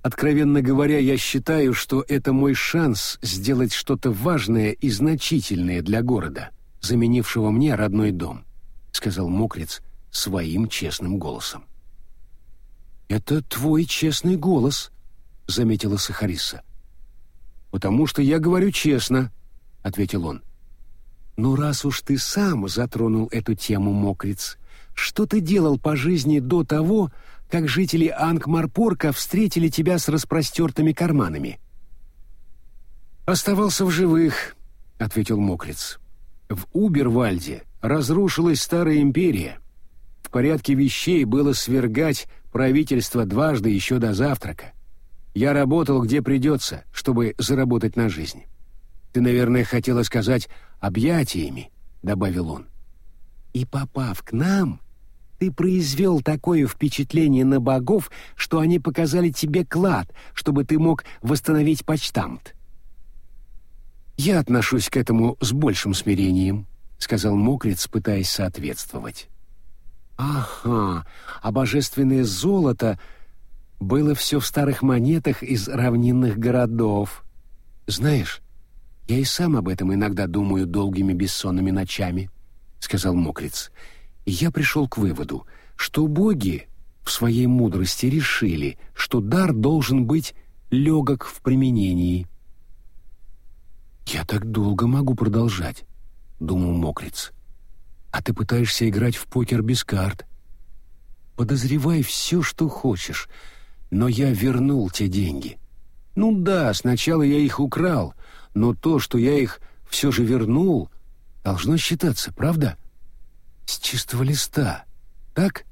Откровенно говоря, я считаю, что это мой шанс сделать что-то важное и значительное для города, заменившего мне родной дом, сказал Мокриц своим честным голосом. Это твой честный голос, заметила Сахариса. Потому что я говорю честно, ответил он. «Ну, раз уж ты сам затронул эту тему, мокриц, что ты делал по жизни до того, как жители Ангмарпорка встретили тебя с распростертыми карманами?» «Оставался в живых», — ответил мокриц. «В Убервальде разрушилась старая империя. В порядке вещей было свергать правительство дважды еще до завтрака. Я работал где придется, чтобы заработать на жизнь. Ты, наверное, хотела сказать «объятиями», — добавил он. И попав к нам, ты произвел такое впечатление на богов, что они показали тебе клад, чтобы ты мог восстановить почтамт. Я отношусь к этому с большим смирением, сказал Мокриц, пытаясь соответствовать. Ага, а божественное золото было все в старых монетах из равнинных городов. Знаешь, я и сам об этом иногда думаю долгими бессонными ночами, сказал Мокриц. Я пришел к выводу, что боги в своей мудрости решили, что дар должен быть легок в применении. Я так долго могу продолжать, думал Мокриц. А ты пытаешься играть в покер без карт. Подозревай все, что хочешь, но я вернул те деньги. Ну да, сначала я их украл, но то, что я их все же вернул, должно считаться, правда? С чистого листа, так?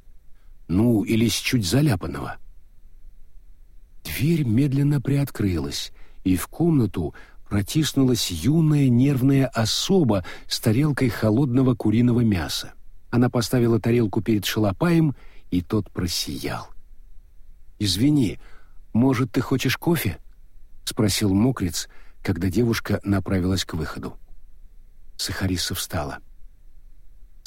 Ну, или с чуть заляпанного. Дверь медленно приоткрылась, и в комнату протиснулась юная нервная особа с тарелкой холодного куриного мяса. Она поставила тарелку перед шалопаем, и тот просиял. «Извини, может, ты хочешь кофе?» — спросил мокрец, когда девушка направилась к выходу. Сахариса встала.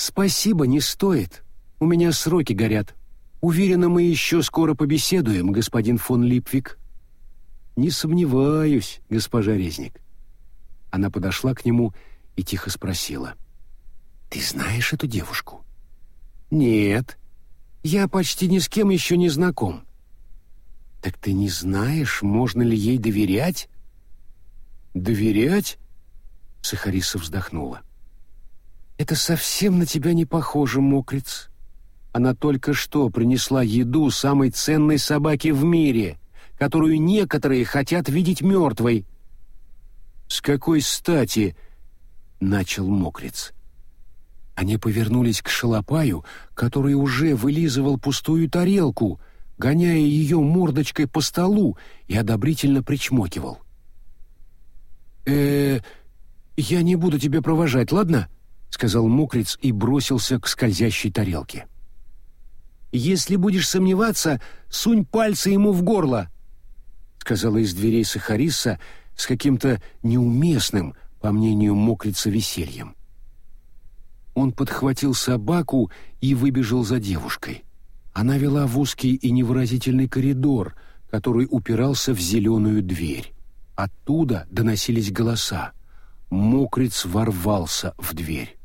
«Спасибо, не стоит. У меня сроки горят. Уверена, мы еще скоро побеседуем, господин фон Липвик». «Не сомневаюсь, госпожа Резник». Она подошла к нему и тихо спросила. «Ты знаешь эту девушку?» «Нет. Я почти ни с кем еще не знаком». «Так ты не знаешь, можно ли ей доверять?» «Доверять?» — Сахариса вздохнула. «Это совсем на тебя не похоже, мокрец. Она только что принесла еду самой ценной собаке в мире, которую некоторые хотят видеть мертвой». «С какой стати?» — начал мокрец. Они повернулись к шалопаю, который уже вылизывал пустую тарелку — гоняя ее мордочкой по столу и одобрительно причмокивал. э я не буду тебя провожать, ладно?» — сказал мокрец и бросился к скользящей тарелке. «Если будешь сомневаться, сунь пальцы ему в горло», — сказала из дверей Сахариса с каким-то неуместным, по мнению мокрица, весельем. Он подхватил собаку и выбежал за девушкой. Она вела в узкий и невыразительный коридор, который упирался в зеленую дверь. Оттуда доносились голоса. Мокриц ворвался в дверь.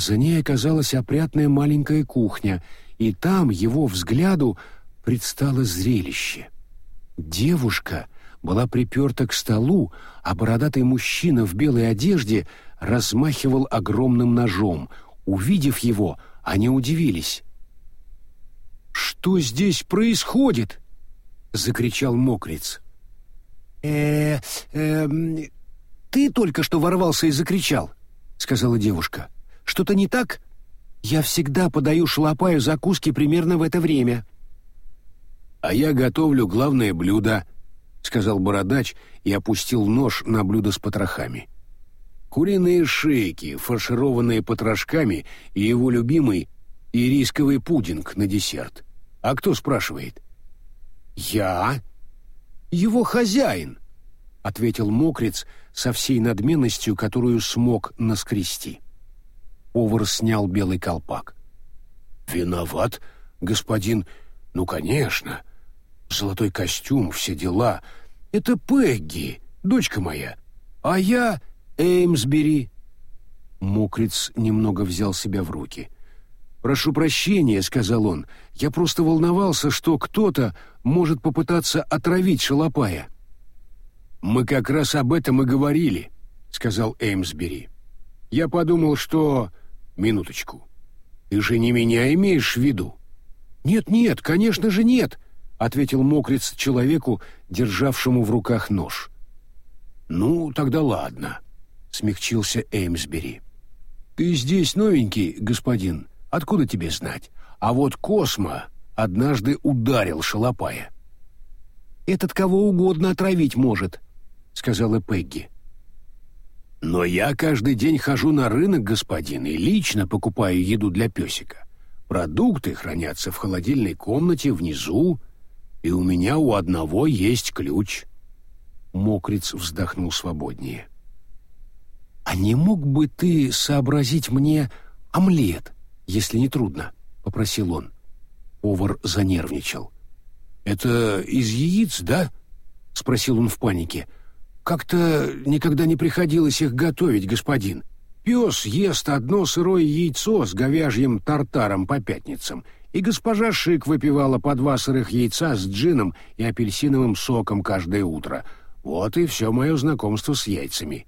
За ней оказалась опрятная маленькая кухня, и там его взгляду предстало зрелище. Девушка была приперта к столу, а бородатый мужчина в белой одежде размахивал огромным ножом. Увидев его, они удивились. «Что здесь происходит?» — закричал мокрец. э э ты только что ворвался и закричал», — сказала девушка. «Что-то не так? Я всегда подаю шалопаю закуски примерно в это время». «А я готовлю главное блюдо», — сказал бородач и опустил нож на блюдо с потрохами. Куриные шейки, фаршированные потрошками, и его любимый и рисковый пудинг на десерт. А кто спрашивает? Я? Его хозяин, ответил мокрец со всей надменностью, которую смог наскрести. Повар снял белый колпак. Виноват, господин. Ну, конечно. Золотой костюм, все дела. Это Пегги, дочка моя. А я Эймсбери. Мокрец немного взял себя в руки — «Прошу прощения», — сказал он. «Я просто волновался, что кто-то может попытаться отравить шалопая». «Мы как раз об этом и говорили», — сказал Эймсбери. «Я подумал, что...» «Минуточку. Ты же не меня имеешь в виду?» «Нет-нет, конечно же нет», — ответил мокрец человеку, державшему в руках нож. «Ну, тогда ладно», — смягчился Эймсбери. «Ты здесь новенький, господин, откуда тебе знать? А вот Космо однажды ударил шалопая». «Этот кого угодно отравить может», — сказала Пегги. «Но я каждый день хожу на рынок, господин, и лично покупаю еду для песика. Продукты хранятся в холодильной комнате внизу, и у меня у одного есть ключ». Мокриц вздохнул свободнее. «А не мог бы ты сообразить мне омлет, если не трудно?» — попросил он. Повар занервничал. «Это из яиц, да?» — спросил он в панике. «Как-то никогда не приходилось их готовить, господин. Пес ест одно сырое яйцо с говяжьим тартаром по пятницам, и госпожа Шик выпивала по два сырых яйца с джином и апельсиновым соком каждое утро. Вот и все мое знакомство с яйцами.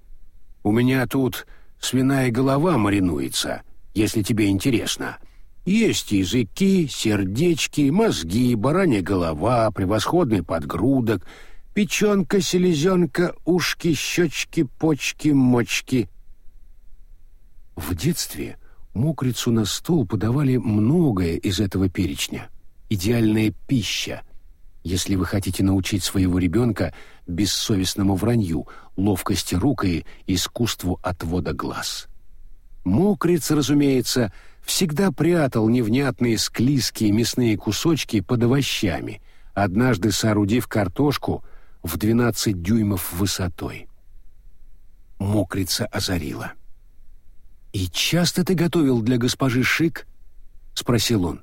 У меня тут свиная голова маринуется, если тебе интересно». Есть языки, сердечки, мозги, баранья голова, превосходный подгрудок, печенка, селезенка, ушки, щечки, почки, мочки. В детстве мокрицу на стол подавали многое из этого перечня. Идеальная пища, если вы хотите научить своего ребенка бессовестному вранью, ловкости рук и искусству отвода глаз. Мокриц, разумеется, — всегда прятал невнятные склизкие мясные кусочки под овощами, однажды соорудив картошку в 12 дюймов высотой. Мокрица озарила. «И часто ты готовил для госпожи Шик?» — спросил он.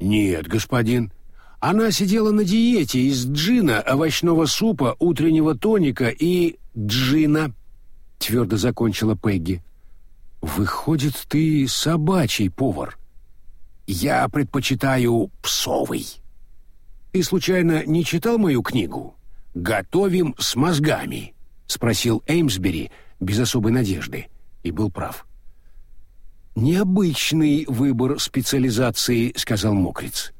«Нет, господин. Она сидела на диете из джина, овощного супа, утреннего тоника и джина», — твердо закончила Пегги. «Выходит, ты собачий повар?» «Я предпочитаю псовый». «Ты случайно не читал мою книгу? Готовим с мозгами?» — спросил Эймсбери без особой надежды, и был прав. «Необычный выбор специализации», — сказал Мокриц.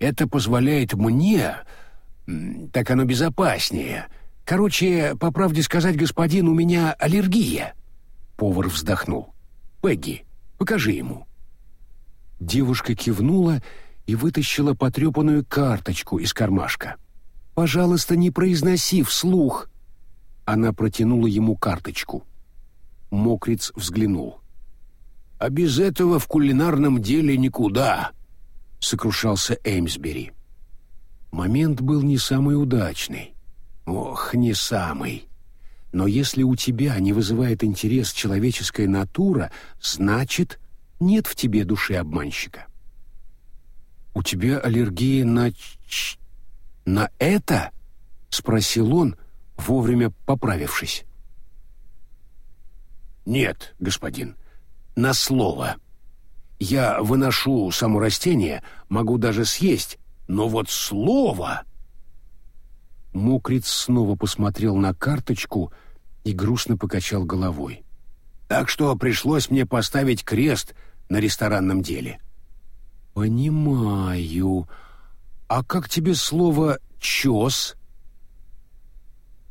«Это позволяет мне... Так оно безопаснее. Короче, по правде сказать, господин, у меня аллергия». Повар вздохнул. Пегги, покажи ему». Девушка кивнула и вытащила потрепанную карточку из кармашка. «Пожалуйста, не произноси вслух!» Она протянула ему карточку. Мокриц взглянул. «А без этого в кулинарном деле никуда», — сокрушался Эймсбери. Момент был не самый удачный. Ох, не самый. Но если у тебя не вызывает интерес человеческая натура, значит, нет в тебе души обманщика. «У тебя аллергия на... на это?» — спросил он, вовремя поправившись. «Нет, господин, на слово. Я выношу само растение, могу даже съесть, но вот слово...» Мокриц снова посмотрел на карточку — и грустно покачал головой. «Так что пришлось мне поставить крест на ресторанном деле». «Понимаю. А как тебе слово «чес»?»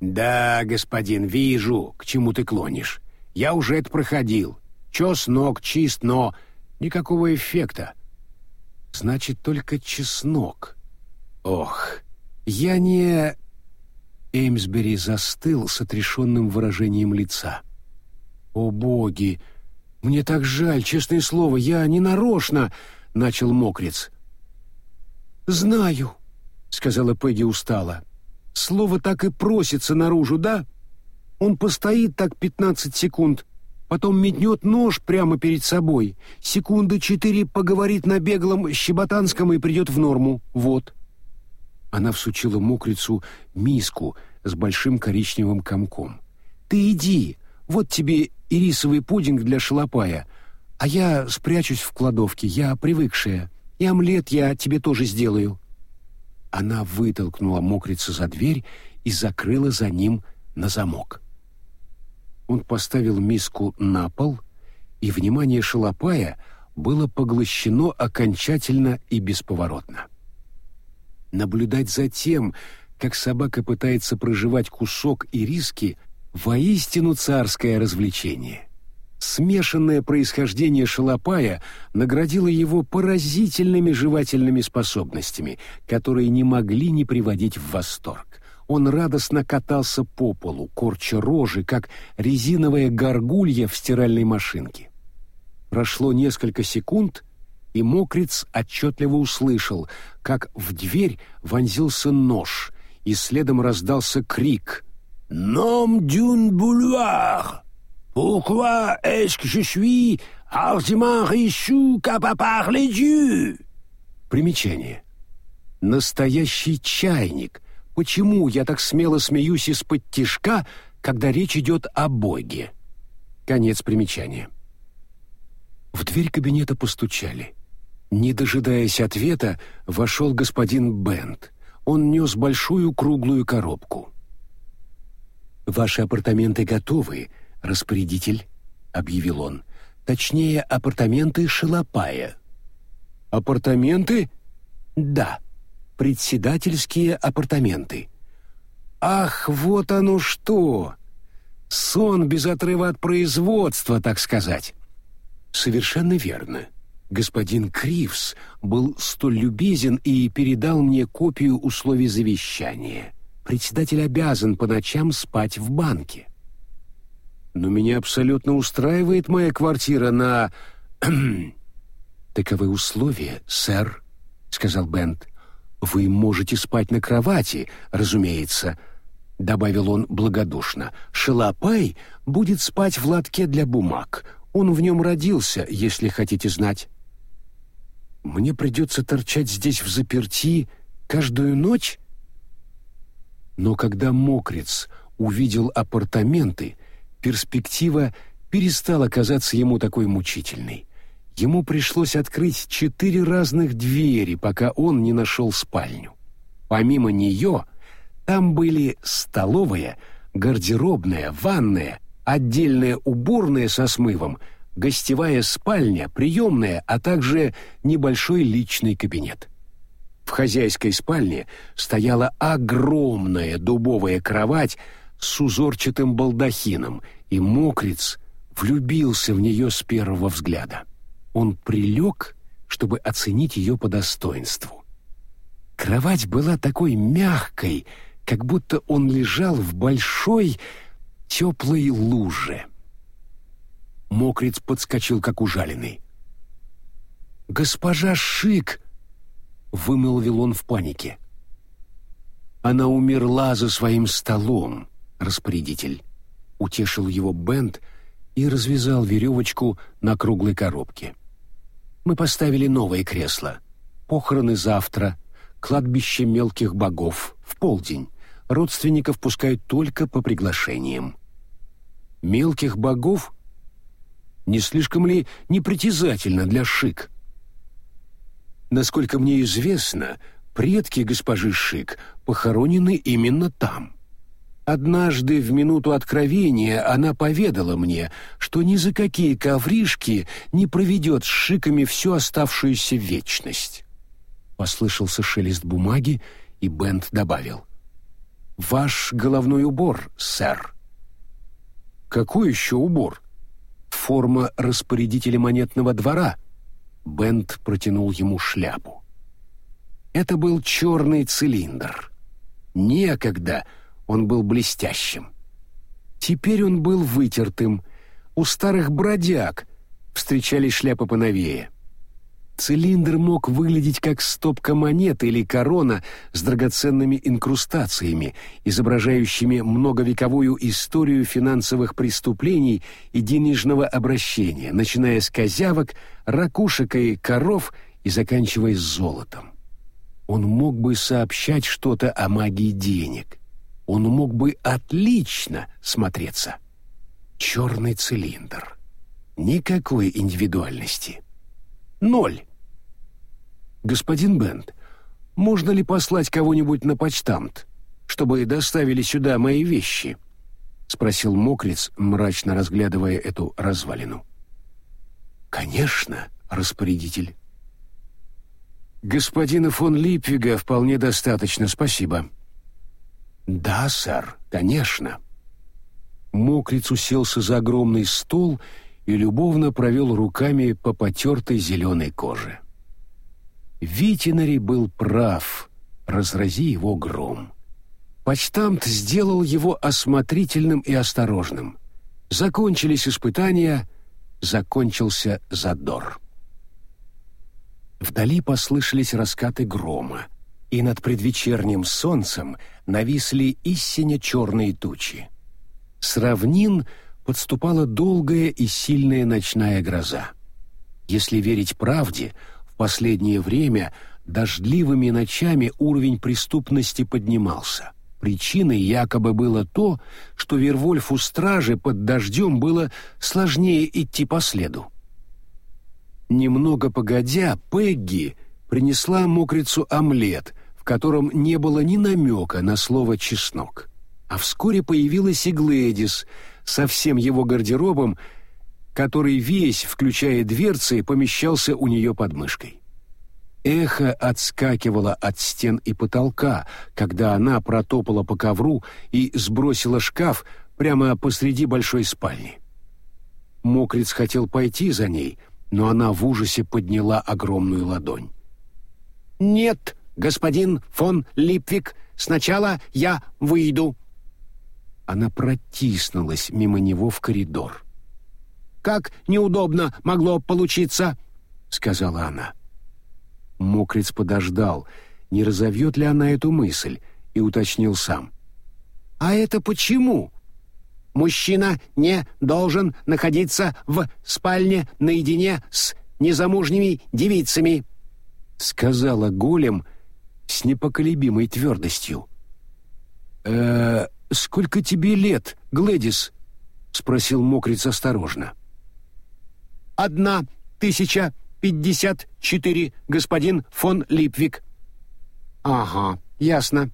«Да, господин, вижу, к чему ты клонишь. Я уже это проходил. Чеснок, чист, но никакого эффекта». «Значит, только чеснок. Ох, я не...» Эймсбери застыл с отрешенным выражением лица. «О боги! Мне так жаль, честное слово, я не нарочно!» — начал мокрец. «Знаю», — сказала Пегги устало. «Слово так и просится наружу, да? Он постоит так пятнадцать секунд, потом метнет нож прямо перед собой, секунды четыре поговорит на беглом щеботанском и придет в норму. Вот». Она всучила мокрицу миску с большим коричневым комком. «Ты иди, вот тебе ирисовый пудинг для шалопая, а я спрячусь в кладовке, я привыкшая, и омлет я тебе тоже сделаю». Она вытолкнула мокрицу за дверь и закрыла за ним на замок. Он поставил миску на пол, и внимание шалопая было поглощено окончательно и бесповоротно наблюдать за тем, как собака пытается проживать кусок и риски, воистину царское развлечение. Смешанное происхождение шалопая наградило его поразительными жевательными способностями, которые не могли не приводить в восторг. Он радостно катался по полу, корча рожи, как резиновая горгулья в стиральной машинке. Прошло несколько секунд, и мокриц отчетливо услышал, как в дверь вонзился нож, и следом раздался крик «Ном дюн бульвар! Pourquoi est-ce que je suis reçu par les dieux?» Примечание. Настоящий чайник, Почему я так смело смеюсь из-под тишка, когда речь идет о Боге? Конец примечания. В дверь кабинета постучали. Не дожидаясь ответа, вошел господин Бент. Он нес большую круглую коробку. «Ваши апартаменты готовы, распорядитель», — объявил он. «Точнее, апартаменты Шалопая». «Апартаменты?» «Да», председательские апартаменты. Ах, вот оно что! Сон без отрыва от производства, так сказать. Совершенно верно. Господин Кривс был столь любезен и передал мне копию условий завещания. Председатель обязан по ночам спать в банке. Но меня абсолютно устраивает моя квартира на... «Таковы условия, сэр», — сказал Бент. «Вы можете спать на кровати, разумеется», — добавил он благодушно. «Шалопай будет спать в лотке для бумаг. Он в нем родился, если хотите знать». «Мне придется торчать здесь в заперти каждую ночь?» Но когда Мокриц увидел апартаменты, перспектива перестала казаться ему такой мучительной. Ему пришлось открыть четыре разных двери, пока он не нашел спальню. Помимо нее, там были столовая, гардеробная, ванная, отдельная уборная со смывом, гостевая спальня, приемная, а также небольшой личный кабинет. В хозяйской спальне стояла огромная дубовая кровать с узорчатым балдахином, и мокриц влюбился в нее с первого взгляда он прилег, чтобы оценить ее по достоинству. Кровать была такой мягкой, как будто он лежал в большой теплой луже. Мокриц подскочил, как ужаленный. «Госпожа Шик!» — вымолвил он в панике. «Она умерла за своим столом, распорядитель», — утешил его Бент и развязал веревочку на круглой коробке. Мы поставили новое кресло. Похороны завтра, кладбище мелких богов в полдень. Родственников пускают только по приглашениям. Мелких богов? Не слишком ли непритязательно для Шик? Насколько мне известно, предки госпожи Шик похоронены именно там. Однажды в минуту откровения она поведала мне, что ни за какие ковришки не проведет с шиками всю оставшуюся вечность. Послышался шелест бумаги, и Бент добавил. «Ваш головной убор, сэр». «Какой еще убор?» «Форма распорядителя монетного двора». Бент протянул ему шляпу. Это был черный цилиндр. Некогда он был блестящим. Теперь он был вытертым. У старых бродяг встречались шляпы поновее. Цилиндр мог выглядеть как стопка монет или корона с драгоценными инкрустациями, изображающими многовековую историю финансовых преступлений и денежного обращения, начиная с козявок, ракушек и коров и заканчивая золотом. Он мог бы сообщать что-то о магии денег — он мог бы отлично смотреться. Черный цилиндр. Никакой индивидуальности. Ноль. Господин Бент, можно ли послать кого-нибудь на почтамт, чтобы доставили сюда мои вещи? спросил Мокриц, мрачно разглядывая эту развалину. Конечно, распорядитель. Господина фон Липвига вполне достаточно, спасибо. «Да, сэр, конечно». Мокриц уселся за огромный стол и любовно провел руками по потертой зеленой коже. Витинари был прав, разрази его гром. Почтамт сделал его осмотрительным и осторожным. Закончились испытания, закончился задор. Вдали послышались раскаты грома, и над предвечерним солнцем нависли истинно черные тучи. С равнин подступала долгая и сильная ночная гроза. Если верить правде, в последнее время дождливыми ночами уровень преступности поднимался. Причиной якобы было то, что Вервольфу стражи под дождем было сложнее идти по следу. Немного погодя, Пегги принесла мокрицу омлет, котором не было ни намека на слово «чеснок». А вскоре появилась и Глэдис со всем его гардеробом, который весь, включая дверцы, помещался у нее под мышкой. Эхо отскакивало от стен и потолка, когда она протопала по ковру и сбросила шкаф прямо посреди большой спальни. Мокриц хотел пойти за ней — но она в ужасе подняла огромную ладонь. «Нет, господин фон Липвик, сначала я выйду». Она протиснулась мимо него в коридор. «Как неудобно могло получиться», — сказала она. Мокриц подождал, не разовьет ли она эту мысль, и уточнил сам. «А это почему?» Мужчина не должен находиться в спальне наедине с незамужними девицами», — сказала голем с непоколебимой твердостью. «Э, сколько тебе лет, Глэдис?» — спросил Мокриц осторожно. «Одна тысяча пятьдесят четыре, господин фон Липвик». «Ага, ясно.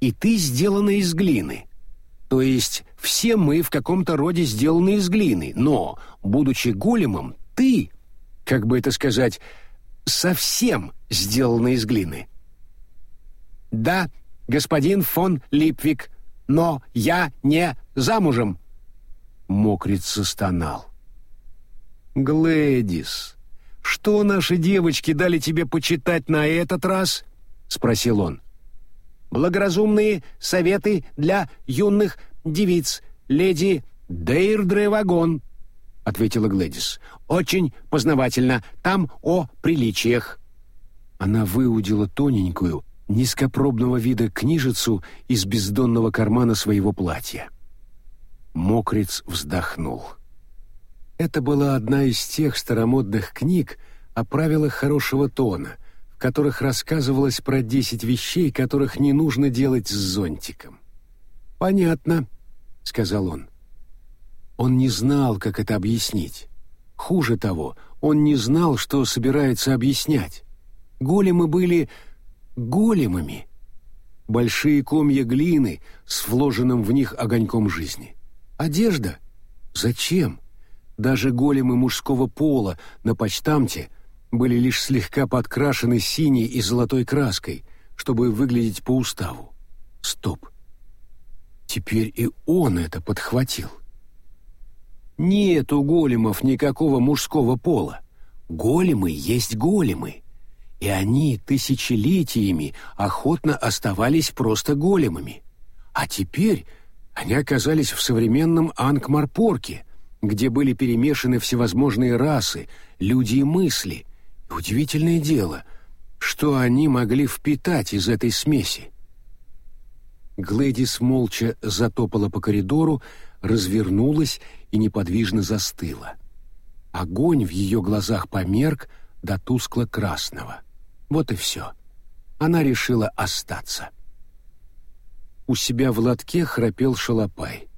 И ты сделана из глины. То есть все мы в каком-то роде сделаны из глины, но, будучи големом, ты, как бы это сказать, совсем сделана из глины. Да, господин фон Липвик, но я не замужем. Мокриц застонал. Глэдис, что наши девочки дали тебе почитать на этот раз? спросил он. Благоразумные советы для юных девиц, леди Дейрдре Вагон», — ответила Глэдис. «Очень познавательно. Там о приличиях». Она выудила тоненькую, низкопробного вида книжицу из бездонного кармана своего платья. Мокриц вздохнул. Это была одна из тех старомодных книг о правилах хорошего тона, в которых рассказывалось про десять вещей, которых не нужно делать с зонтиком. «Понятно», — сказал он. Он не знал, как это объяснить. Хуже того, он не знал, что собирается объяснять. Големы были големами. Большие комья глины с вложенным в них огоньком жизни. Одежда? Зачем? Даже големы мужского пола на почтамте были лишь слегка подкрашены синей и золотой краской, чтобы выглядеть по уставу. Стоп. Теперь и он это подхватил. Нет у големов никакого мужского пола. Големы есть големы. И они тысячелетиями охотно оставались просто големами. А теперь они оказались в современном Ангмарпорке, где были перемешаны всевозможные расы, люди и мысли. И удивительное дело, что они могли впитать из этой смеси. Глэдис молча затопала по коридору, развернулась и неподвижно застыла. Огонь в ее глазах померк до тускло-красного. Вот и все. Она решила остаться. У себя в лотке храпел шалопай.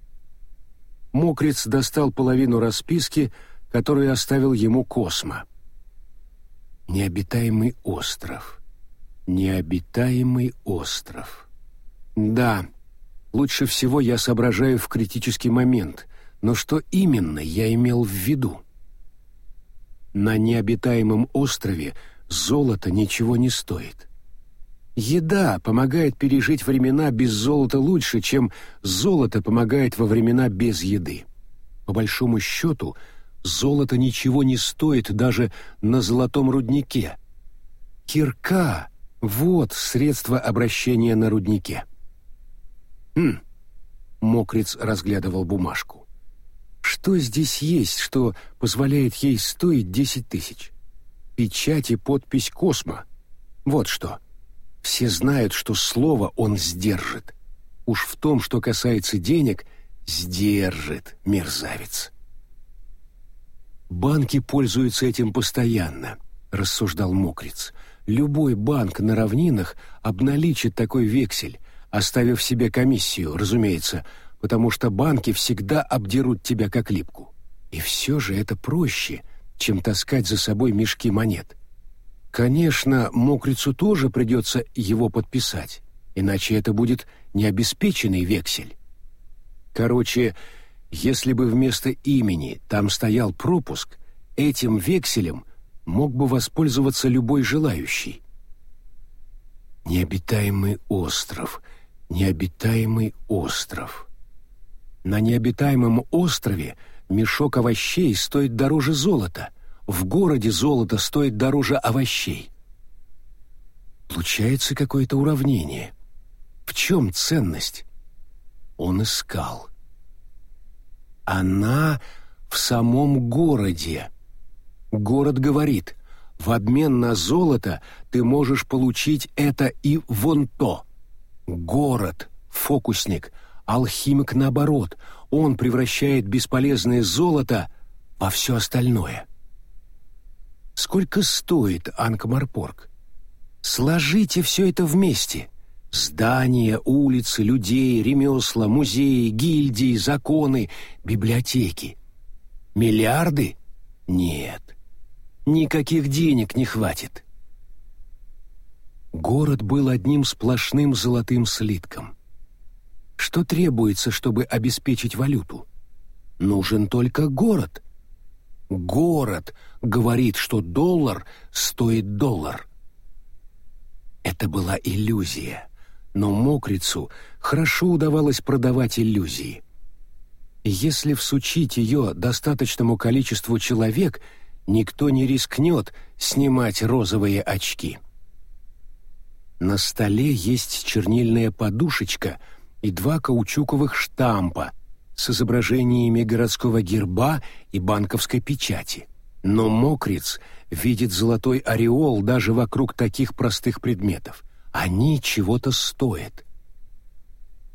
Мокриц достал половину расписки, которую оставил ему Космо. «Необитаемый остров. Необитаемый остров». Да, лучше всего я соображаю в критический момент, но что именно я имел в виду? На необитаемом острове золото ничего не стоит. Еда помогает пережить времена без золота лучше, чем золото помогает во времена без еды. По большому счету, Золото ничего не стоит даже на золотом руднике. Кирка — вот средство обращения на руднике. Хм, Мокриц разглядывал бумажку. Что здесь есть, что позволяет ей стоить десять тысяч? Печать и подпись Космо. Вот что. Все знают, что слово он сдержит. Уж в том, что касается денег, сдержит мерзавец. «Банки пользуются этим постоянно», — рассуждал Мокриц. «Любой банк на равнинах обналичит такой вексель, оставив себе комиссию, разумеется, потому что банки всегда обдерут тебя как липку. И все же это проще, чем таскать за собой мешки монет. Конечно, Мокрицу тоже придется его подписать, иначе это будет необеспеченный вексель. Короче, если бы вместо имени там стоял пропуск, этим векселем мог бы воспользоваться любой желающий. Необитаемый остров, необитаемый остров. На необитаемом острове мешок овощей стоит дороже золота, в городе золото стоит дороже овощей. Получается какое-то уравнение. В чем ценность? Он искал. Она в самом городе. Город говорит, в обмен на золото ты можешь получить это и вон то. Город, фокусник, алхимик наоборот, он превращает бесполезное золото во все остальное. Сколько стоит Анкмарпорг? Сложите все это вместе — Здания, улицы, людей, ремесла, музеи, гильдии, законы, библиотеки. Миллиарды? Нет. Никаких денег не хватит. Город был одним сплошным золотым слитком. Что требуется, чтобы обеспечить валюту? Нужен только город. Город говорит, что доллар стоит доллар. Это была иллюзия но мокрицу хорошо удавалось продавать иллюзии. Если всучить ее достаточному количеству человек, никто не рискнет снимать розовые очки. На столе есть чернильная подушечка и два каучуковых штампа с изображениями городского герба и банковской печати. Но мокриц видит золотой ореол даже вокруг таких простых предметов. Они чего-то стоят.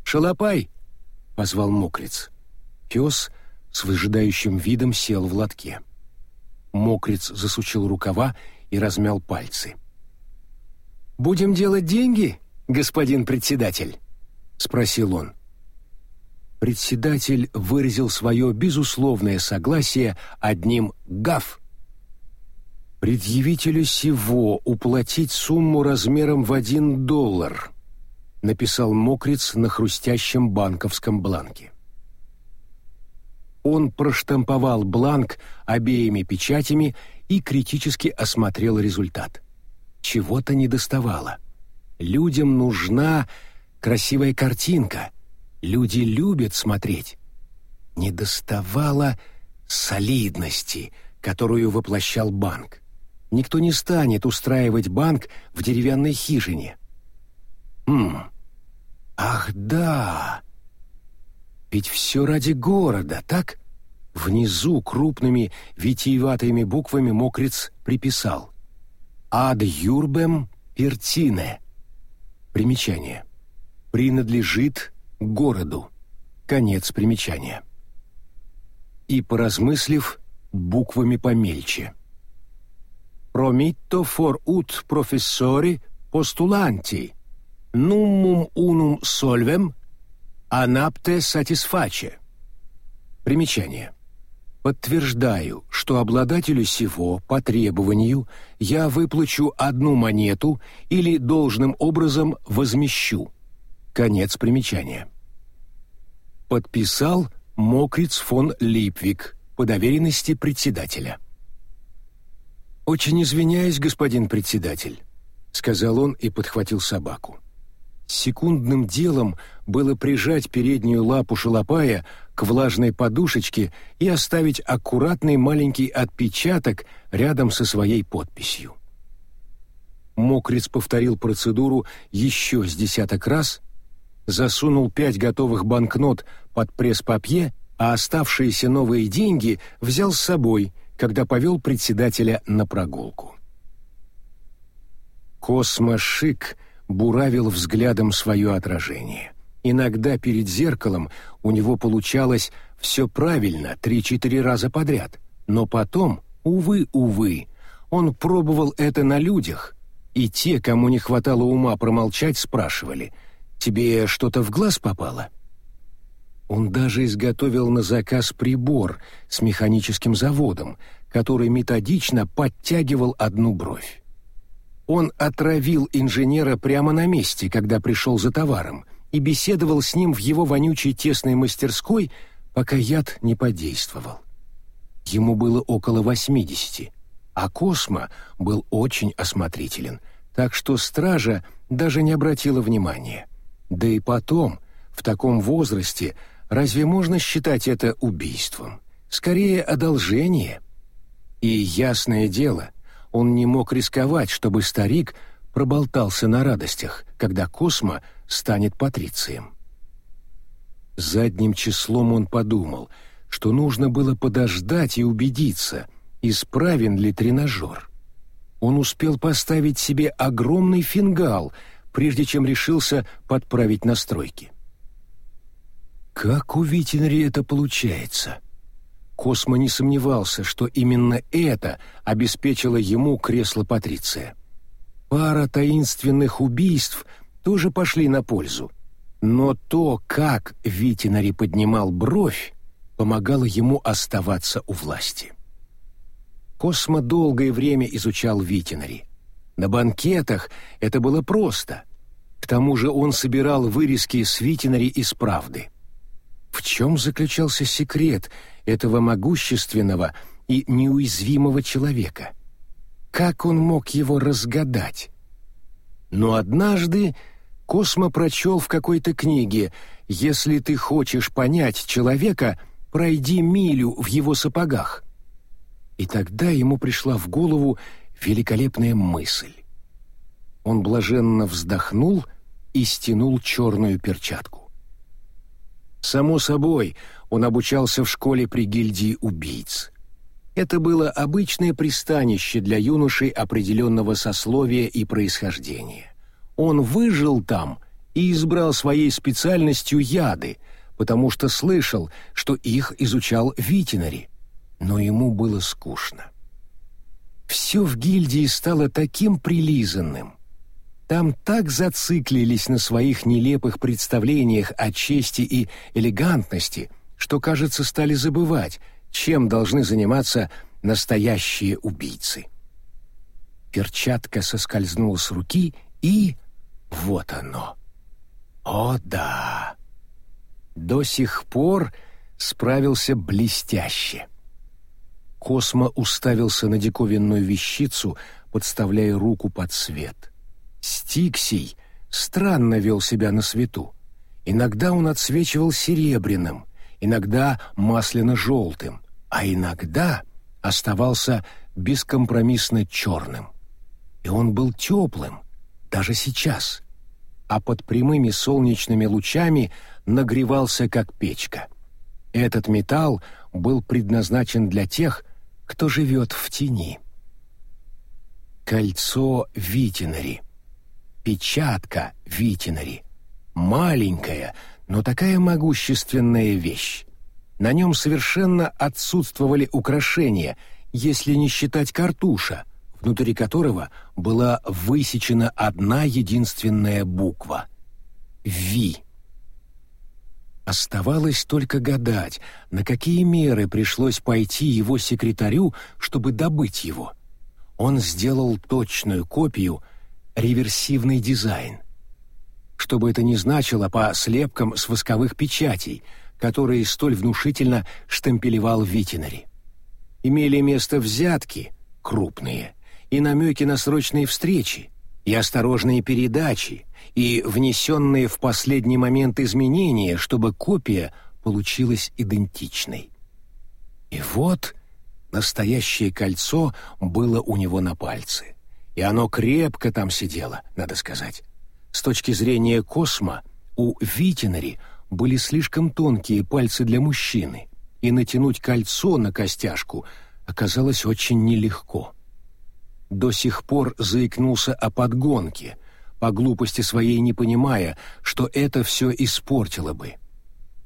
«Шалопай!» — позвал мокрец. Пес с выжидающим видом сел в лотке. Мокрец засучил рукава и размял пальцы. «Будем делать деньги, господин председатель?» — спросил он. Председатель выразил свое безусловное согласие одним «гав», предъявителю сего уплатить сумму размером в один доллар», написал мокриц на хрустящем банковском бланке. Он проштамповал бланк обеими печатями и критически осмотрел результат. Чего-то не доставало. Людям нужна красивая картинка. Люди любят смотреть. Не доставало солидности, которую воплощал банк. Никто не станет устраивать банк в деревянной хижине. Хм. Ах, да. Ведь все ради города, так? Внизу крупными витиеватыми буквами мокрец приписал. «Ад юрбем пертине». Примечание. Принадлежит городу. Конец примечания. И, поразмыслив, буквами помельче – promitto for ut professori postulanti, nummum unum solvem, anapte satisface. Примечание. Подтверждаю, что обладателю сего по требованию я выплачу одну монету или должным образом возмещу. Конец примечания. Подписал Мокриц фон Липвик по доверенности председателя. «Очень извиняюсь, господин председатель», — сказал он и подхватил собаку. Секундным делом было прижать переднюю лапу шалопая к влажной подушечке и оставить аккуратный маленький отпечаток рядом со своей подписью. Мокриц повторил процедуру еще с десяток раз, засунул пять готовых банкнот под пресс-папье, а оставшиеся новые деньги взял с собой, когда повел председателя на прогулку. Космошик буравил взглядом свое отражение. Иногда перед зеркалом у него получалось все правильно три-четыре раза подряд, но потом, увы, увы, он пробовал это на людях, и те, кому не хватало ума промолчать, спрашивали «Тебе что-то в глаз попало?» Он даже изготовил на заказ прибор с механическим заводом, который методично подтягивал одну бровь. Он отравил инженера прямо на месте, когда пришел за товаром, и беседовал с ним в его вонючей тесной мастерской, пока яд не подействовал. Ему было около восьмидесяти, а Космо был очень осмотрителен, так что стража даже не обратила внимания. Да и потом, в таком возрасте, разве можно считать это убийством? Скорее, одолжение. И ясное дело, он не мог рисковать, чтобы старик проболтался на радостях, когда Космо станет патрицием. Задним числом он подумал, что нужно было подождать и убедиться, исправен ли тренажер. Он успел поставить себе огромный фингал, прежде чем решился подправить настройки. Как у Витинри это получается? Космо не сомневался, что именно это обеспечило ему кресло Патриция. Пара таинственных убийств тоже пошли на пользу. Но то, как Витинари поднимал бровь, помогало ему оставаться у власти. Космо долгое время изучал Витинари. На банкетах это было просто. К тому же он собирал вырезки с Витинари из «Правды». В чем заключался секрет этого могущественного и неуязвимого человека? Как он мог его разгадать? Но однажды Космо прочел в какой-то книге «Если ты хочешь понять человека, пройди милю в его сапогах». И тогда ему пришла в голову великолепная мысль. Он блаженно вздохнул и стянул черную перчатку. Само собой, он обучался в школе при гильдии убийц. Это было обычное пристанище для юношей определенного сословия и происхождения. Он выжил там и избрал своей специальностью яды, потому что слышал, что их изучал Витинари, но ему было скучно. Все в гильдии стало таким прилизанным. Там так зациклились на своих нелепых представлениях о чести и элегантности, что, кажется, стали забывать, чем должны заниматься настоящие убийцы. Перчатка соскользнула с руки и вот оно. О да! До сих пор справился блестяще. Космо уставился на диковинную вещицу, подставляя руку под свет. Стиксий странно вел себя на свету. Иногда он отсвечивал серебряным, иногда масляно-желтым, а иногда оставался бескомпромиссно черным. И он был теплым, даже сейчас, а под прямыми солнечными лучами нагревался как печка. Этот металл был предназначен для тех, кто живет в тени. Кольцо Витинари. Печатка Витинари. Маленькая, но такая могущественная вещь. На нем совершенно отсутствовали украшения, если не считать картуша, внутри которого была высечена одна единственная буква — «Ви». Оставалось только гадать, на какие меры пришлось пойти его секретарю, чтобы добыть его. Он сделал точную копию, реверсивный дизайн. Что бы это ни значило по слепкам с восковых печатей, которые столь внушительно штемпелевал Витинари. Имели место взятки, крупные — и намеки на срочные встречи, и осторожные передачи, и внесенные в последний момент изменения, чтобы копия получилась идентичной. И вот настоящее кольцо было у него на пальце. И оно крепко там сидело, надо сказать. С точки зрения космо, у Витинари были слишком тонкие пальцы для мужчины, и натянуть кольцо на костяшку оказалось очень нелегко. До сих пор заикнулся о подгонке, по глупости своей не понимая, что это все испортило бы.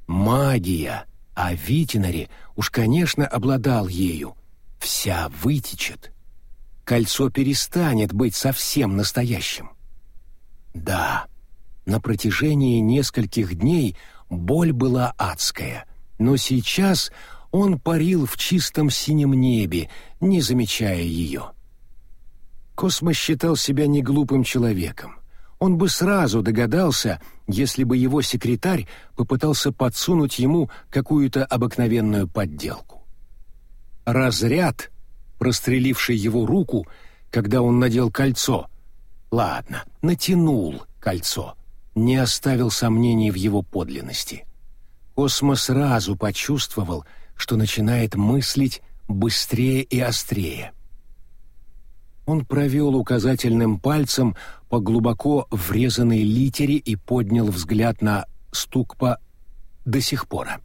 Магия, а Витинари уж, конечно, обладал ею. Вся вытечет. Кольцо перестанет быть совсем настоящим. Да, на протяжении нескольких дней боль была адская, но сейчас он парил в чистом синем небе, не замечая ее. Космо считал себя неглупым человеком. Он бы сразу догадался, если бы его секретарь попытался подсунуть ему какую-то обыкновенную подделку. Разряд, простреливший его руку, когда он надел кольцо, ладно, натянул кольцо, не оставил сомнений в его подлинности. Космо сразу почувствовал, что начинает мыслить быстрее и острее. Он провел указательным пальцем по глубоко врезанной литере и поднял взгляд на Стукпа до сих пор.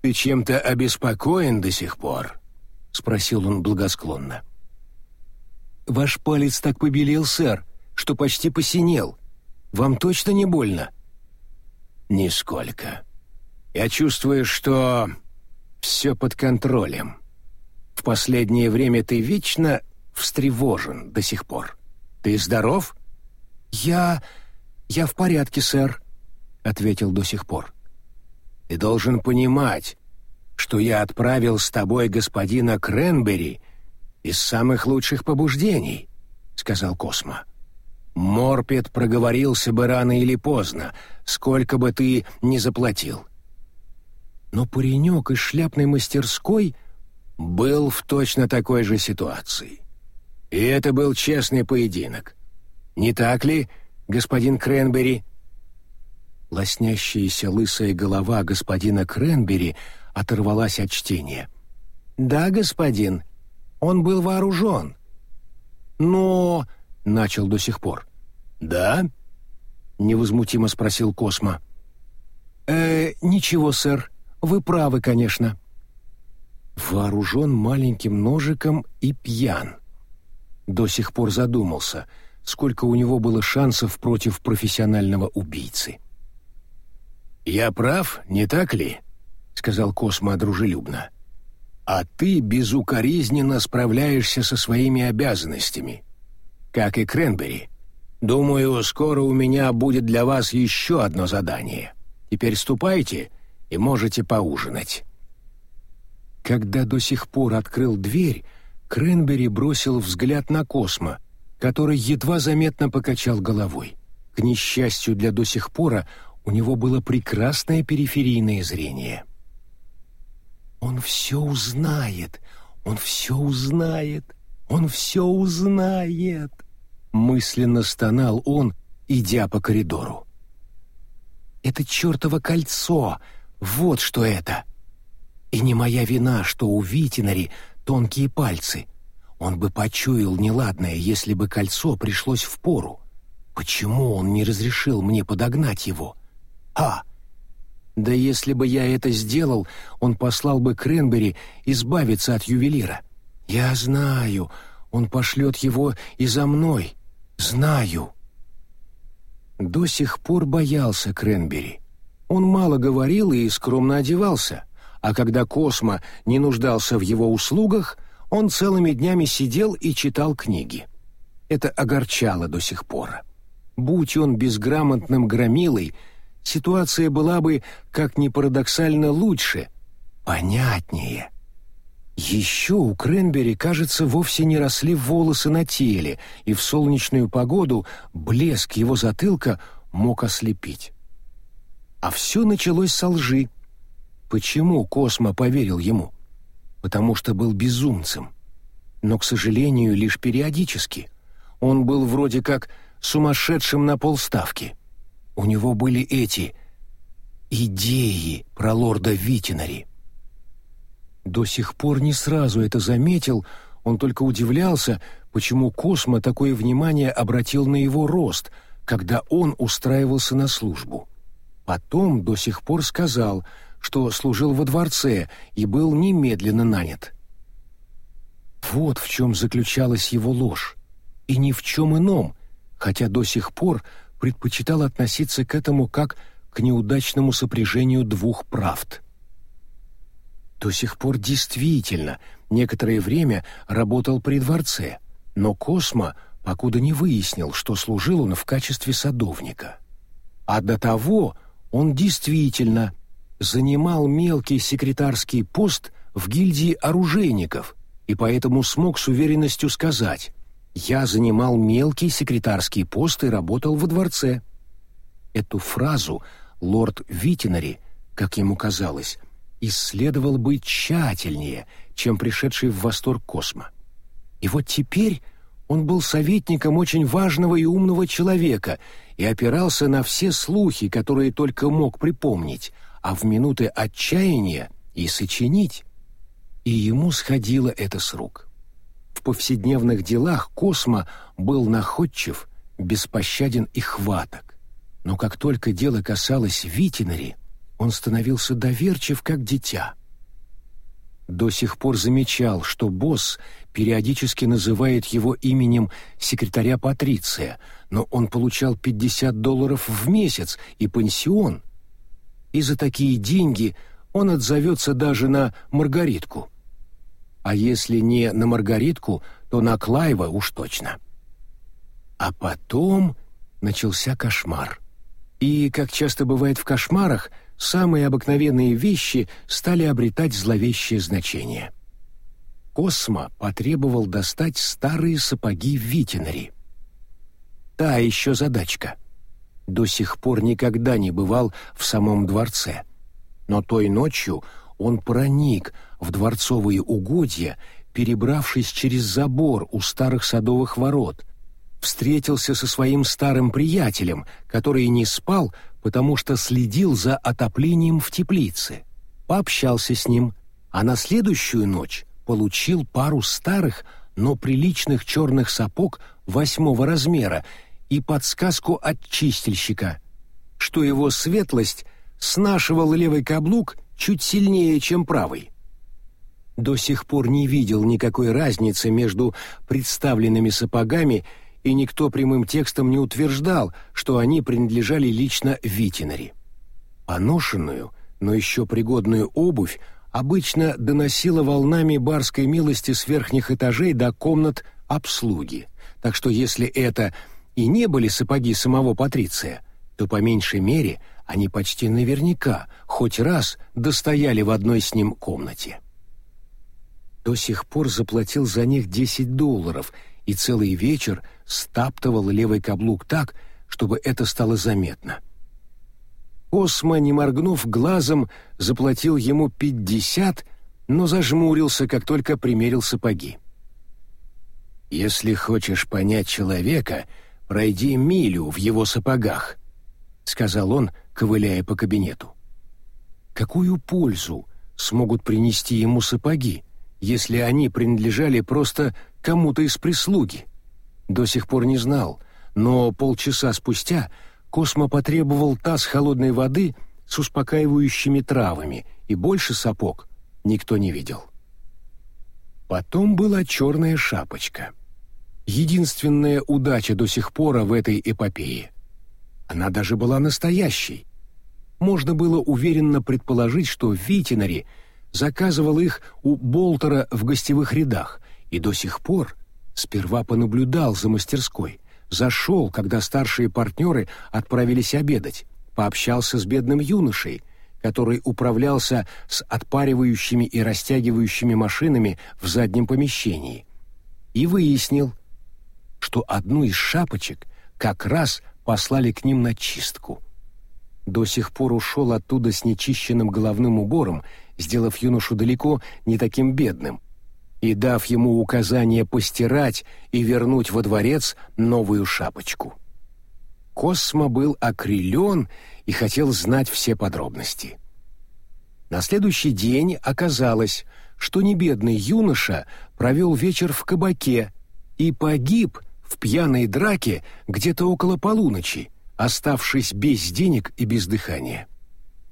«Ты чем-то обеспокоен до сих пор?» — спросил он благосклонно. «Ваш палец так побелел, сэр, что почти посинел. Вам точно не больно?» «Нисколько. Я чувствую, что все под контролем. В последнее время ты вечно встревожен до сих пор. Ты здоров?» «Я... я в порядке, сэр», — ответил до сих пор. «Ты должен понимать, что я отправил с тобой господина Кренбери из самых лучших побуждений», — сказал Космо. «Морпет проговорился бы рано или поздно, сколько бы ты ни заплатил». Но паренек из шляпной мастерской был в точно такой же ситуации. И это был честный поединок. Не так ли, господин Кренбери?» Лоснящаяся лысая голова господина Кренбери оторвалась от чтения. «Да, господин, он был вооружен». «Но...» — начал до сих пор. «Да?» — невозмутимо спросил Космо. «Э, ничего, сэр, вы правы, конечно». Вооружен маленьким ножиком и пьян до сих пор задумался, сколько у него было шансов против профессионального убийцы. «Я прав, не так ли?» — сказал Космо дружелюбно. «А ты безукоризненно справляешься со своими обязанностями, как и Кренбери. Думаю, скоро у меня будет для вас еще одно задание. Теперь ступайте и можете поужинать». Когда до сих пор открыл дверь, Кренбери бросил взгляд на Космо, который едва заметно покачал головой. К несчастью для до сих пора, у него было прекрасное периферийное зрение. «Он все узнает! Он все узнает! Он все узнает!» Мысленно стонал он, идя по коридору. «Это чертово кольцо! Вот что это!» И не моя вина, что у Витинари тонкие пальцы. Он бы почуял неладное, если бы кольцо пришлось в пору. Почему он не разрешил мне подогнать его? А! Да если бы я это сделал, он послал бы Кренбери избавиться от ювелира. Я знаю, он пошлет его и за мной. Знаю. До сих пор боялся Кренбери. Он мало говорил и скромно одевался а когда Космо не нуждался в его услугах, он целыми днями сидел и читал книги. Это огорчало до сих пор. Будь он безграмотным громилой, ситуация была бы, как ни парадоксально, лучше, понятнее. Еще у Кренбери, кажется, вовсе не росли волосы на теле, и в солнечную погоду блеск его затылка мог ослепить. А все началось со лжи. Почему Космо поверил ему? Потому что был безумцем. Но, к сожалению, лишь периодически. Он был вроде как сумасшедшим на полставки. У него были эти идеи про лорда Витинари. До сих пор не сразу это заметил, он только удивлялся, почему Космо такое внимание обратил на его рост, когда он устраивался на службу. Потом до сих пор сказал, что служил во дворце и был немедленно нанят. Вот в чем заключалась его ложь, и ни в чем ином, хотя до сих пор предпочитал относиться к этому как к неудачному сопряжению двух правд. До сих пор действительно некоторое время работал при дворце, но Космо покуда не выяснил, что служил он в качестве садовника. А до того он действительно занимал мелкий секретарский пост в гильдии оружейников и поэтому смог с уверенностью сказать «Я занимал мелкий секретарский пост и работал во дворце». Эту фразу лорд Витинари, как ему казалось, исследовал бы тщательнее, чем пришедший в восторг Космо. И вот теперь он был советником очень важного и умного человека и опирался на все слухи, которые только мог припомнить, а в минуты отчаяния и сочинить и ему сходило это с рук. В повседневных делах Космо был находчив, беспощаден и хваток. Но как только дело касалось Витинари, он становился доверчив, как дитя. До сих пор замечал, что босс периодически называет его именем секретаря Патриция, но он получал 50 долларов в месяц и пансион. И за такие деньги он отзовется даже на Маргаритку а если не на Маргаритку, то на Клайва уж точно. А потом начался кошмар. И, как часто бывает в кошмарах, самые обыкновенные вещи стали обретать зловещее значение. Космо потребовал достать старые сапоги в Витинари. Та еще задачка. До сих пор никогда не бывал в самом дворце. Но той ночью он проник в дворцовые угодья, перебравшись через забор у старых садовых ворот, встретился со своим старым приятелем, который не спал, потому что следил за отоплением в теплице, пообщался с ним, а на следующую ночь получил пару старых, но приличных черных сапог восьмого размера и подсказку от чистильщика, что его светлость снашивал левый каблук чуть сильнее, чем правый. До сих пор не видел никакой разницы между представленными сапогами, и никто прямым текстом не утверждал, что они принадлежали лично Витинари. Поношенную, но еще пригодную обувь обычно доносила волнами барской милости с верхних этажей до комнат обслуги, так что если это и не были сапоги самого Патриция, то по меньшей мере – они почти наверняка хоть раз достояли в одной с ним комнате. До сих пор заплатил за них 10 долларов и целый вечер стаптывал левый каблук так, чтобы это стало заметно. Осма, не моргнув глазом, заплатил ему 50, но зажмурился, как только примерил сапоги. «Если хочешь понять человека, пройди милю в его сапогах», — сказал он, ковыляя по кабинету. Какую пользу смогут принести ему сапоги, если они принадлежали просто кому-то из прислуги? До сих пор не знал, но полчаса спустя Космо потребовал таз холодной воды с успокаивающими травами, и больше сапог никто не видел. Потом была черная шапочка. Единственная удача до сих пор в этой эпопее. Она даже была настоящей, можно было уверенно предположить, что Витинари заказывал их у Болтера в гостевых рядах и до сих пор сперва понаблюдал за мастерской, зашел, когда старшие партнеры отправились обедать, пообщался с бедным юношей, который управлялся с отпаривающими и растягивающими машинами в заднем помещении, и выяснил, что одну из шапочек как раз послали к ним на чистку — до сих пор ушел оттуда с нечищенным головным убором, сделав юношу далеко не таким бедным, и дав ему указание постирать и вернуть во дворец новую шапочку. Космо был окрылен и хотел знать все подробности. На следующий день оказалось, что небедный юноша провел вечер в кабаке и погиб в пьяной драке где-то около полуночи, оставшись без денег и без дыхания.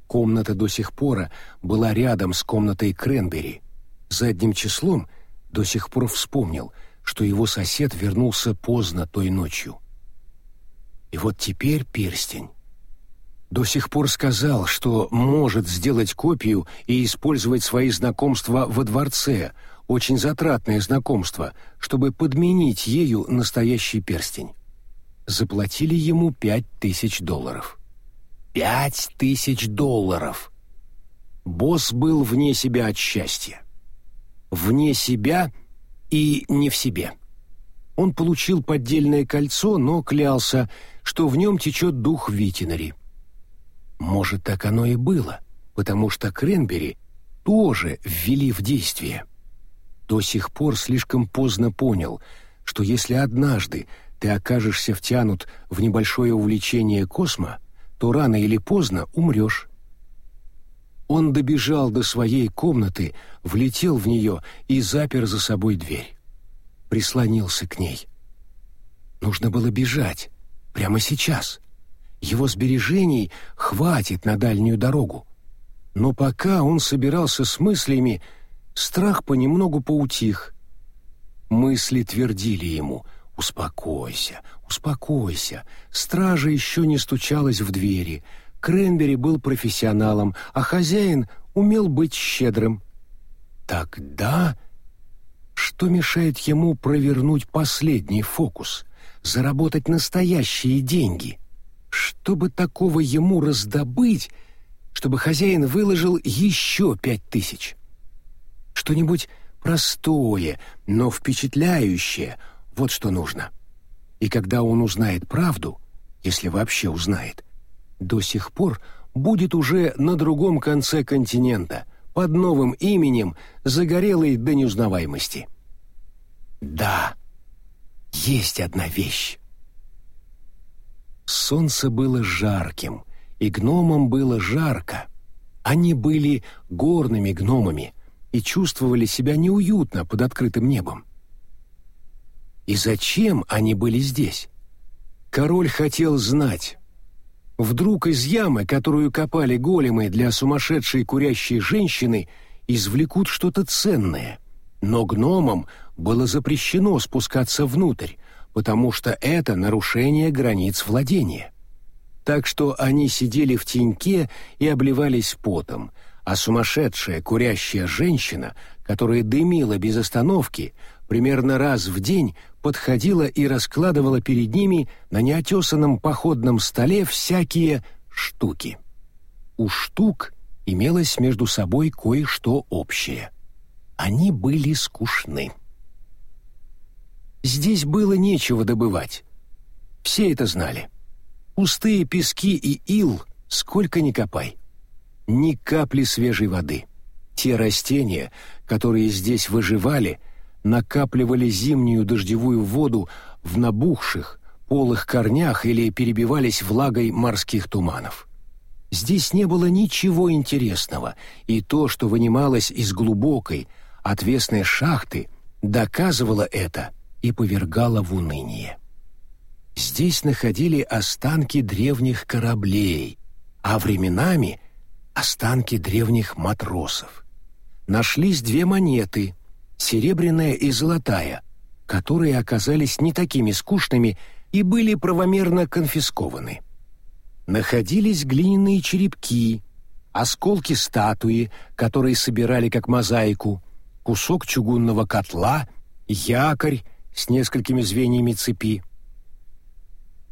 Комната до сих пор была рядом с комнатой Кренбери. Задним числом до сих пор вспомнил, что его сосед вернулся поздно той ночью. И вот теперь перстень. До сих пор сказал, что может сделать копию и использовать свои знакомства во дворце, очень затратное знакомство, чтобы подменить ею настоящий перстень. Заплатили ему пять тысяч долларов. Пять тысяч долларов! Босс был вне себя от счастья. Вне себя и не в себе. Он получил поддельное кольцо, но клялся, что в нем течет дух Витинари. Может, так оно и было, потому что Кренбери тоже ввели в действие. До сих пор слишком поздно понял, что если однажды ты окажешься втянут в небольшое увлечение космо, то рано или поздно умрешь. Он добежал до своей комнаты, влетел в нее и запер за собой дверь. Прислонился к ней. Нужно было бежать. Прямо сейчас. Его сбережений хватит на дальнюю дорогу. Но пока он собирался с мыслями, страх понемногу поутих. Мысли твердили ему «Успокойся, успокойся». Стража еще не стучалась в двери. Кренбери был профессионалом, а хозяин умел быть щедрым. Тогда что мешает ему провернуть последний фокус, заработать настоящие деньги? Чтобы такого ему раздобыть, чтобы хозяин выложил еще пять тысяч? Что-нибудь простое, но впечатляющее, вот что нужно. И когда он узнает правду, если вообще узнает, до сих пор будет уже на другом конце континента, под новым именем, загорелый до неузнаваемости. Да, есть одна вещь. Солнце было жарким, и гномам было жарко. Они были горными гномами, и чувствовали себя неуютно под открытым небом. И зачем они были здесь? Король хотел знать. Вдруг из ямы, которую копали големы для сумасшедшей курящей женщины, извлекут что-то ценное. Но гномам было запрещено спускаться внутрь, потому что это нарушение границ владения. Так что они сидели в теньке и обливались потом, а сумасшедшая курящая женщина, которая дымила без остановки, примерно раз в день подходила и раскладывала перед ними на неотесанном походном столе всякие штуки. У штук имелось между собой кое-что общее. Они были скучны. Здесь было нечего добывать. Все это знали. Пустые пески и ил сколько ни копай ни капли свежей воды. Те растения, которые здесь выживали, накапливали зимнюю дождевую воду в набухших, полых корнях или перебивались влагой морских туманов. Здесь не было ничего интересного, и то, что вынималось из глубокой, отвесной шахты, доказывало это и повергало в уныние. Здесь находили останки древних кораблей, а временами останки древних матросов. Нашлись две монеты, серебряная и золотая, которые оказались не такими скучными и были правомерно конфискованы. Находились глиняные черепки, осколки статуи, которые собирали как мозаику, кусок чугунного котла, якорь с несколькими звеньями цепи.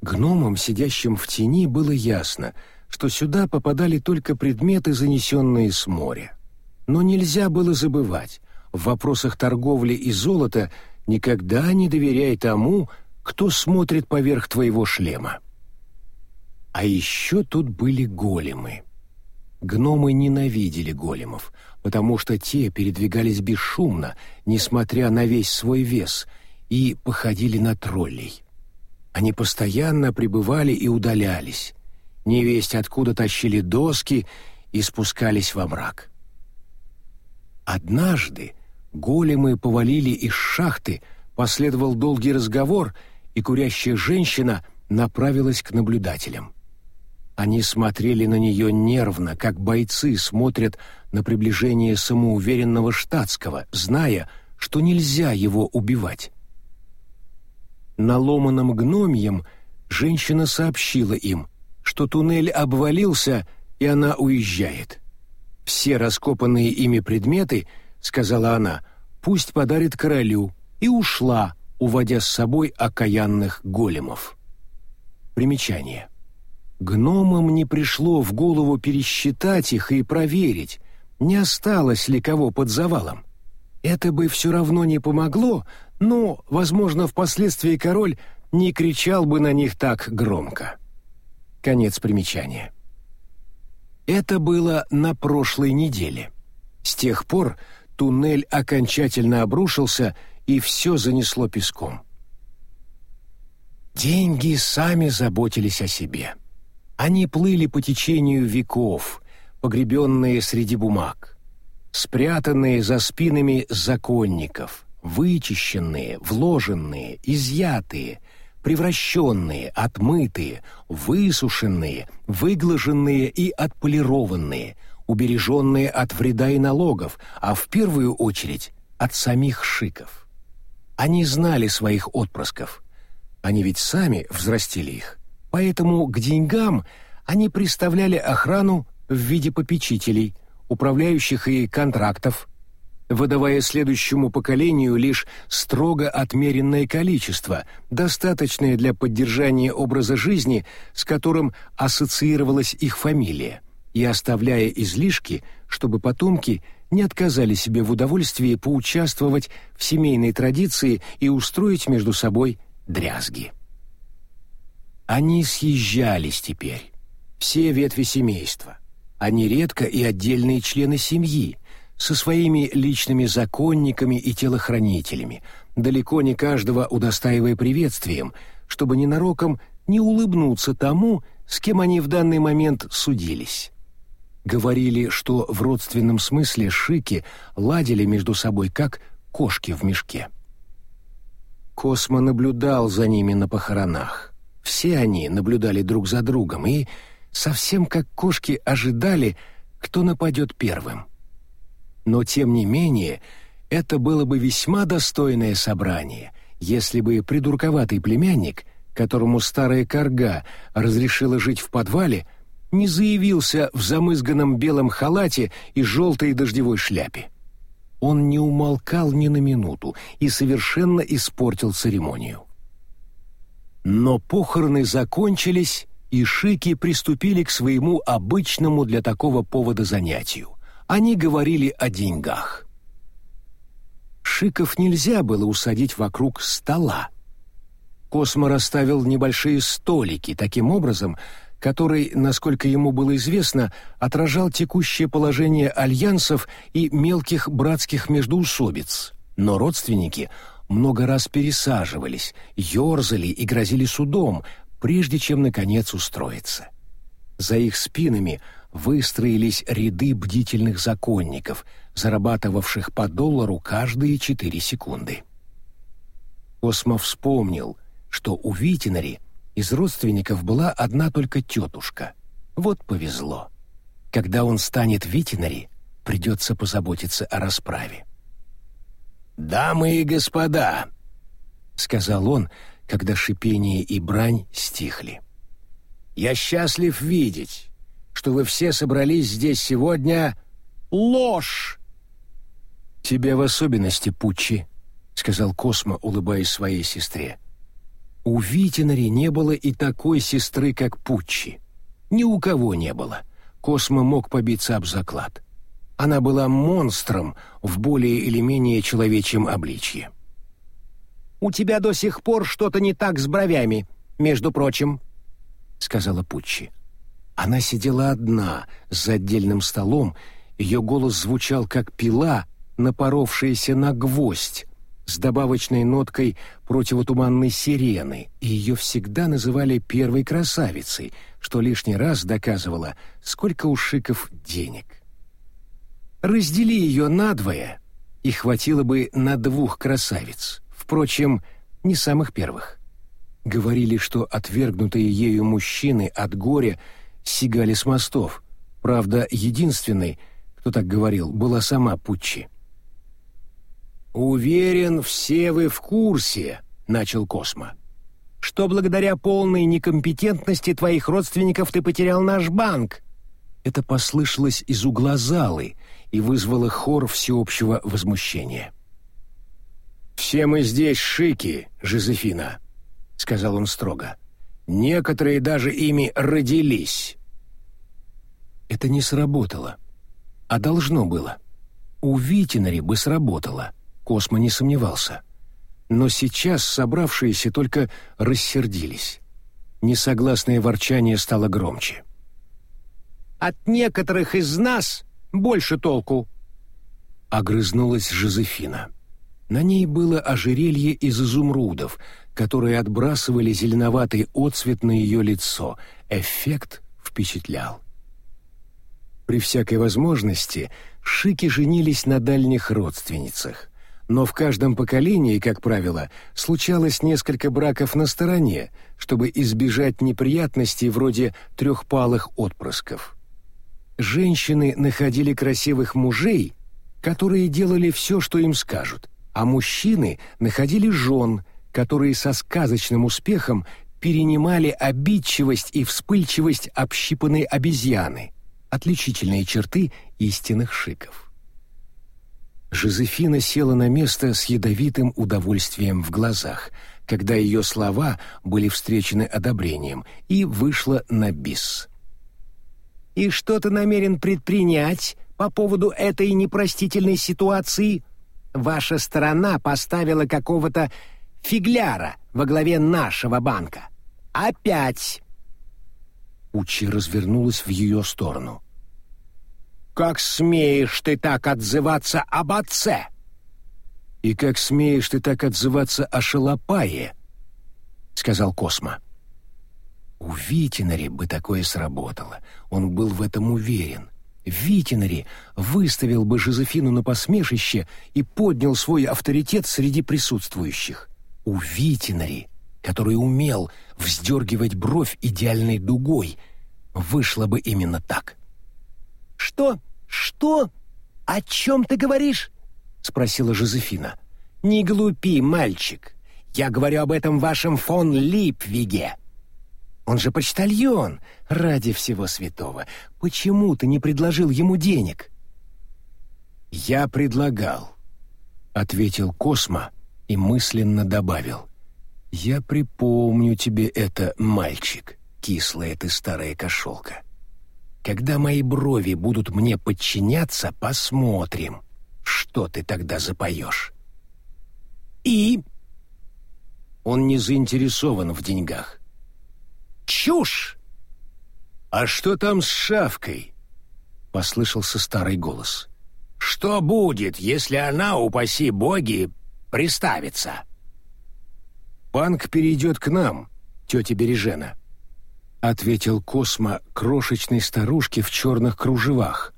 Гномам, сидящим в тени, было ясно — что сюда попадали только предметы, занесенные с моря. Но нельзя было забывать, в вопросах торговли и золота никогда не доверяй тому, кто смотрит поверх твоего шлема. А еще тут были големы. Гномы ненавидели големов, потому что те передвигались бесшумно, несмотря на весь свой вес, и походили на троллей. Они постоянно пребывали и удалялись. Невесть откуда тащили доски и спускались во мрак. Однажды големы повалили из шахты, последовал долгий разговор, и курящая женщина направилась к наблюдателям. Они смотрели на нее нервно, как бойцы смотрят на приближение самоуверенного штатского, зная, что нельзя его убивать. На ломаном гномьем женщина сообщила им, что туннель обвалился, и она уезжает. Все раскопанные ими предметы, сказала она, пусть подарит королю, и ушла, уводя с собой окаянных големов. Примечание. Гномам не пришло в голову пересчитать их и проверить, не осталось ли кого под завалом. Это бы все равно не помогло, но, возможно, впоследствии король не кричал бы на них так громко. Конец примечания. Это было на прошлой неделе. С тех пор туннель окончательно обрушился, и все занесло песком. Деньги сами заботились о себе. Они плыли по течению веков, погребенные среди бумаг, спрятанные за спинами законников, вычищенные, вложенные, изъятые, превращенные, отмытые, высушенные, выглаженные и отполированные, убереженные от вреда и налогов, а в первую очередь от самих шиков. Они знали своих отпрысков. Они ведь сами взрастили их. Поэтому к деньгам они представляли охрану в виде попечителей, управляющих и контрактов, выдавая следующему поколению лишь строго отмеренное количество, достаточное для поддержания образа жизни, с которым ассоциировалась их фамилия, и оставляя излишки, чтобы потомки не отказали себе в удовольствии поучаствовать в семейной традиции и устроить между собой дрязги. Они съезжались теперь, все ветви семейства, а нередко и отдельные члены семьи, со своими личными законниками и телохранителями, далеко не каждого удостаивая приветствием, чтобы ненароком не улыбнуться тому, с кем они в данный момент судились. Говорили, что в родственном смысле шики ладили между собой как кошки в мешке. Космо наблюдал за ними на похоронах. Все они наблюдали друг за другом и, совсем как кошки, ожидали, кто нападет первым. Но, тем не менее, это было бы весьма достойное собрание, если бы придурковатый племянник, которому старая корга разрешила жить в подвале, не заявился в замызганном белом халате и желтой дождевой шляпе. Он не умолкал ни на минуту и совершенно испортил церемонию. Но похороны закончились, и шики приступили к своему обычному для такого повода занятию. Они говорили о деньгах. Шиков нельзя было усадить вокруг стола. Космо расставил небольшие столики таким образом, который, насколько ему было известно, отражал текущее положение альянсов и мелких братских междоусобиц. Но родственники много раз пересаживались, ерзали и грозили судом, прежде чем, наконец, устроиться. За их спинами выстроились ряды бдительных законников, зарабатывавших по доллару каждые четыре секунды. Космо вспомнил, что у Витинари из родственников была одна только тетушка. Вот повезло. Когда он станет Витинари, придется позаботиться о расправе. «Дамы и господа», — сказал он, когда шипение и брань стихли. «Я счастлив видеть, что вы все собрались здесь сегодня. Ложь!» «Тебе в особенности, Пуччи», — сказал Космо, улыбаясь своей сестре. У Витинари не было и такой сестры, как Пуччи. Ни у кого не было. Космо мог побиться об заклад. Она была монстром в более или менее человечьем обличье. «У тебя до сих пор что-то не так с бровями, между прочим», — сказала Пуччи. Она сидела одна, за отдельным столом, ее голос звучал как пила, напоровшаяся на гвоздь, с добавочной ноткой противотуманной сирены, и ее всегда называли первой красавицей, что лишний раз доказывало, сколько у шиков денег. Раздели ее надвое, и хватило бы на двух красавиц, впрочем, не самых первых. Говорили, что отвергнутые ею мужчины от горя сигали с мостов. Правда, единственной, кто так говорил, была сама Пуччи. «Уверен, все вы в курсе», — начал Космо, «что благодаря полной некомпетентности твоих родственников ты потерял наш банк». Это послышалось из угла залы и вызвало хор всеобщего возмущения. «Все мы здесь шики, Жозефина», — сказал он строго. «Некоторые даже ими родились». Это не сработало, а должно было. У Витинари бы сработало — Космо не сомневался. Но сейчас собравшиеся только рассердились. Несогласное ворчание стало громче. «От некоторых из нас больше толку!» Огрызнулась Жозефина. На ней было ожерелье из изумрудов, которые отбрасывали зеленоватый отцвет на ее лицо. Эффект впечатлял. При всякой возможности шики женились на дальних родственницах но в каждом поколении, как правило, случалось несколько браков на стороне, чтобы избежать неприятностей вроде трехпалых отпрысков. Женщины находили красивых мужей, которые делали все, что им скажут, а мужчины находили жен, которые со сказочным успехом перенимали обидчивость и вспыльчивость общипанной обезьяны, отличительные черты истинных шиков. Жозефина села на место с ядовитым удовольствием в глазах, когда ее слова были встречены одобрением, и вышла на бис. «И что ты намерен предпринять по поводу этой непростительной ситуации? Ваша сторона поставила какого-то фигляра во главе нашего банка. Опять!» Учи развернулась в ее сторону. «Как смеешь ты так отзываться об отце?» «И как смеешь ты так отзываться о Шалопае?» — сказал Космо. У Витинари бы такое сработало. Он был в этом уверен. Витинари выставил бы Жозефину на посмешище и поднял свой авторитет среди присутствующих. У Витинари, который умел вздергивать бровь идеальной дугой, вышло бы именно так. «Что? Что? О чем ты говоришь?» — спросила Жозефина. «Не глупи, мальчик. Я говорю об этом вашем фон Липвиге. Он же почтальон, ради всего святого. Почему ты не предложил ему денег?» «Я предлагал», — ответил Космо и мысленно добавил. «Я припомню тебе это, мальчик, кислая ты старая кошелка». Когда мои брови будут мне подчиняться, посмотрим, что ты тогда запоешь. И? Он не заинтересован в деньгах. Чушь! А что там с шавкой? Послышался старый голос. Что будет, если она, упаси боги, приставится? Банк перейдет к нам, тетя Бережена ответил Космо крошечной старушке в черных кружевах,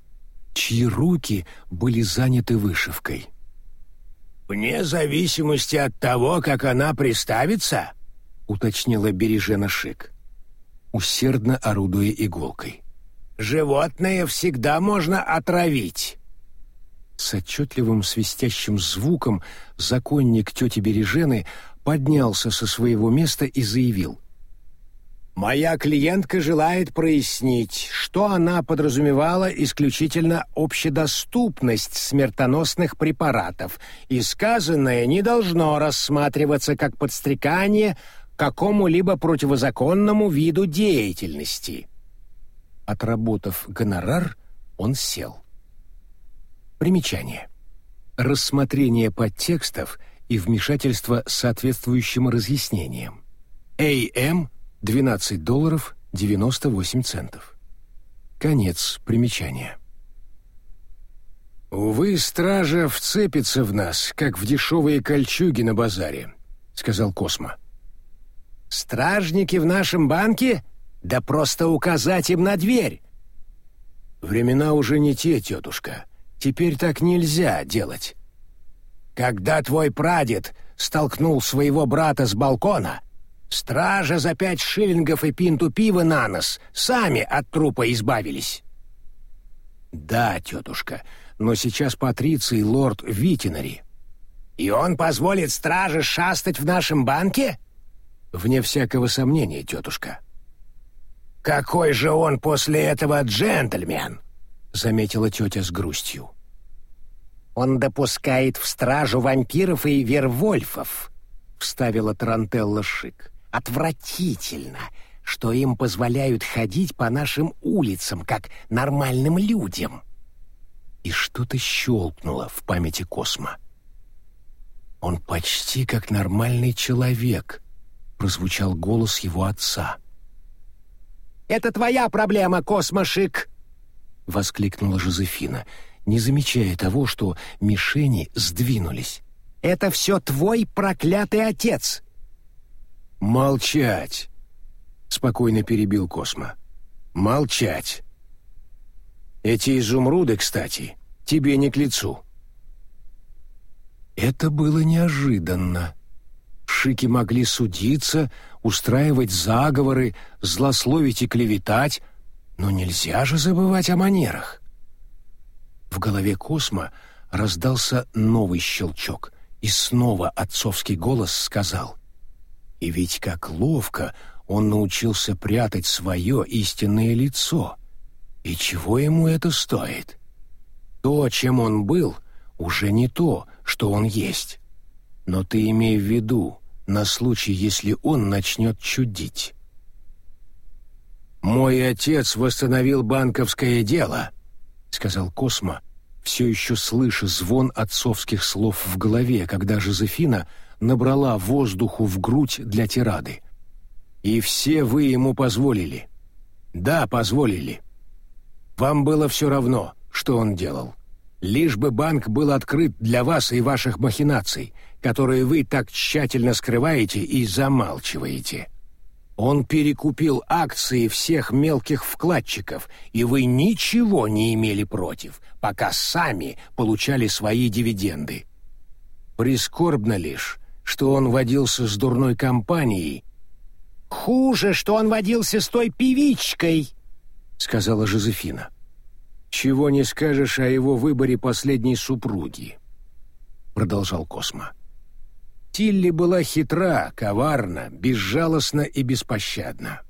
чьи руки были заняты вышивкой. «Вне зависимости от того, как она приставится?» — уточнила Бережена Шик, усердно орудуя иголкой. «Животное всегда можно отравить». С отчетливым свистящим звуком законник тети Бережены поднялся со своего места и заявил — Моя клиентка желает прояснить, что она подразумевала исключительно общедоступность смертоносных препаратов, и сказанное не должно рассматриваться как подстрекание какому-либо противозаконному виду деятельности. Отработав гонорар, он сел. Примечание. Рассмотрение подтекстов и вмешательство с соответствующим разъяснением. А.М. 12 долларов 98 центов. Конец примечания. «Увы, стража вцепится в нас, как в дешевые кольчуги на базаре», — сказал Космо. «Стражники в нашем банке? Да просто указать им на дверь!» «Времена уже не те, тетушка. Теперь так нельзя делать». «Когда твой прадед столкнул своего брата с балкона, стража за пять шиллингов и пинту пива на нос сами от трупа избавились». «Да, тетушка, но сейчас Патриций лорд Витинари». «И он позволит страже шастать в нашем банке?» «Вне всякого сомнения, тетушка». «Какой же он после этого джентльмен?» — заметила тетя с грустью. «Он допускает в стражу вампиров и вервольфов», — вставила Тарантелла Шик. «Отвратительно, что им позволяют ходить по нашим улицам, как нормальным людям» и что-то щелкнуло в памяти Космо. «Он почти как нормальный человек», — прозвучал голос его отца. «Это твоя проблема, Космошик!» — воскликнула Жозефина, не замечая того, что мишени сдвинулись. «Это все твой проклятый отец!» «Молчать!» — спокойно перебил Космо. «Молчать!» Эти изумруды, кстати, тебе не к лицу». Это было неожиданно. Шики могли судиться, устраивать заговоры, злословить и клеветать, но нельзя же забывать о манерах. В голове Космо раздался новый щелчок, и снова отцовский голос сказал «И ведь как ловко он научился прятать свое истинное лицо!» И чего ему это стоит? То, чем он был, уже не то, что он есть. Но ты имей в виду, на случай, если он начнет чудить. «Мой отец восстановил банковское дело», — сказал Космо, все еще слыша звон отцовских слов в голове, когда Жозефина набрала воздуху в грудь для тирады. «И все вы ему позволили». «Да, позволили. Вам было все равно, что он делал. Лишь бы банк был открыт для вас и ваших махинаций, которые вы так тщательно скрываете и замалчиваете. Он перекупил акции всех мелких вкладчиков, и вы ничего не имели против, пока сами получали свои дивиденды. Прискорбно лишь, что он водился с дурной компанией. «Хуже, что он водился с той певичкой», — сказала Жозефина. «Чего не скажешь о его выборе последней супруги», — продолжал Космо. «Тилли была хитра, коварна, безжалостна и беспощадна.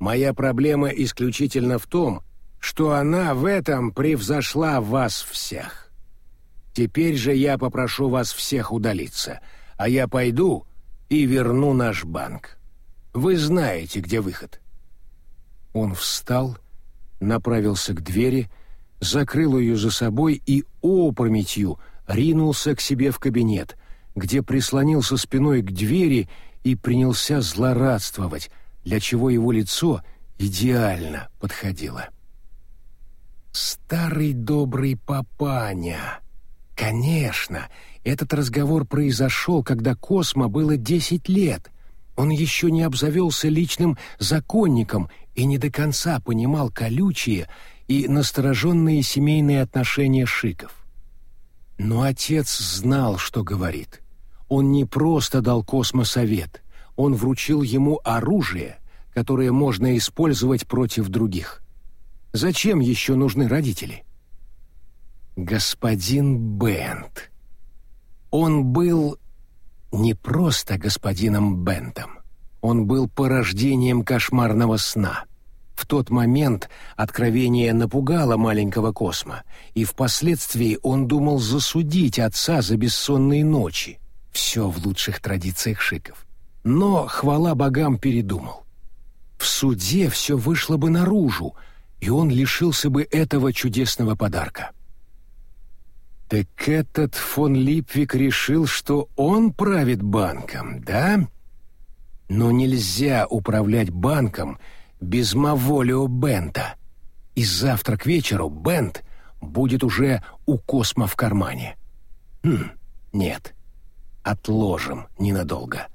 Моя проблема исключительно в том, что она в этом превзошла вас всех. Теперь же я попрошу вас всех удалиться, а я пойду и верну наш банк. Вы знаете, где выход». Он встал направился к двери, закрыл ее за собой и опрометью ринулся к себе в кабинет, где прислонился спиной к двери и принялся злорадствовать, для чего его лицо идеально подходило. «Старый добрый папаня!» «Конечно, этот разговор произошел, когда Космо было десять лет. Он еще не обзавелся личным законником и не до конца понимал колючие и настороженные семейные отношения Шиков. Но отец знал, что говорит. Он не просто дал космосовет, он вручил ему оружие, которое можно использовать против других. Зачем еще нужны родители? Господин Бент. Он был не просто господином Бентом. Он был порождением кошмарного сна. В тот момент откровение напугало маленького Космо, и впоследствии он думал засудить отца за бессонные ночи. Все в лучших традициях Шиков. Но, хвала богам, передумал. В суде все вышло бы наружу, и он лишился бы этого чудесного подарка. «Так этот фон Липвик решил, что он правит банком, да?» Но нельзя управлять банком без Маволио Бента. И завтра к вечеру Бент будет уже у Космо в кармане. Хм, нет, отложим ненадолго.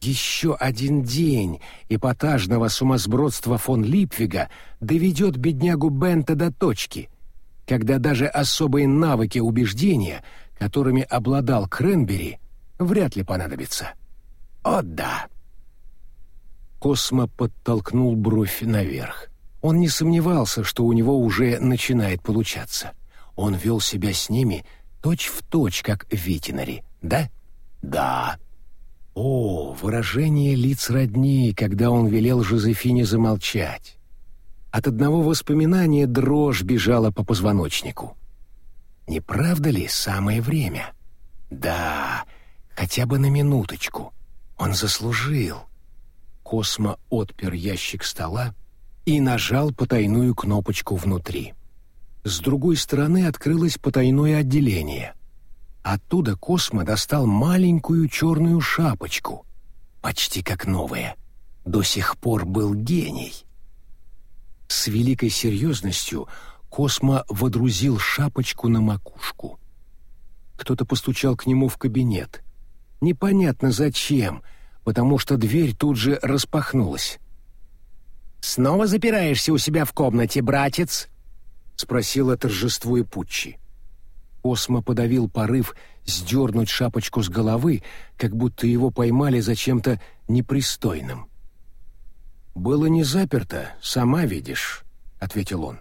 Еще один день эпатажного сумасбродства фон Липвига доведет беднягу Бента до точки, когда даже особые навыки убеждения, которыми обладал Кренбери, вряд ли понадобятся. О да! Космо подтолкнул бровь наверх. Он не сомневался, что у него уже начинает получаться. Он вел себя с ними точь-в-точь, точь, как Витинари, да? Да. О, выражение лиц родни, когда он велел Жозефине замолчать. От одного воспоминания дрожь бежала по позвоночнику. Не правда ли самое время? Да, хотя бы на минуточку. Он заслужил. Космо отпер ящик стола и нажал потайную кнопочку внутри. С другой стороны открылось потайное отделение. Оттуда Космо достал маленькую черную шапочку, почти как новая. До сих пор был гений. С великой серьезностью Космо водрузил шапочку на макушку. Кто-то постучал к нему в кабинет. Непонятно зачем, потому что дверь тут же распахнулась. «Снова запираешься у себя в комнате, братец?» — спросила торжествуя Пуччи. Осмо подавил порыв сдернуть шапочку с головы, как будто его поймали за чем-то непристойным. «Было не заперто, сама видишь», — ответил он.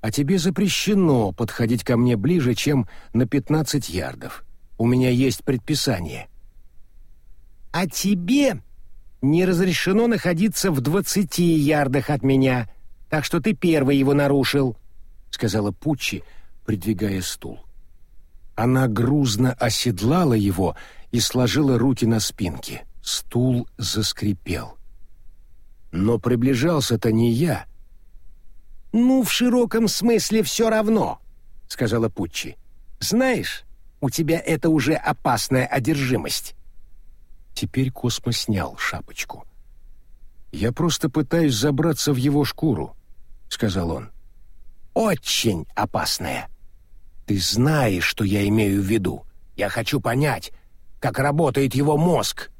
«А тебе запрещено подходить ко мне ближе, чем на пятнадцать ярдов. У меня есть предписание». «А тебе не разрешено находиться в двадцати ярдах от меня, так что ты первый его нарушил», — сказала Пуччи, придвигая стул. Она грузно оседлала его и сложила руки на спинке. Стул заскрипел. Но приближался-то не я. «Ну, в широком смысле все равно», — сказала Пуччи. «Знаешь, у тебя это уже опасная одержимость». Теперь Космо снял шапочку. «Я просто пытаюсь забраться в его шкуру», — сказал он. «Очень опасная», ты знаешь, что я имею в виду. Я хочу понять, как работает его мозг.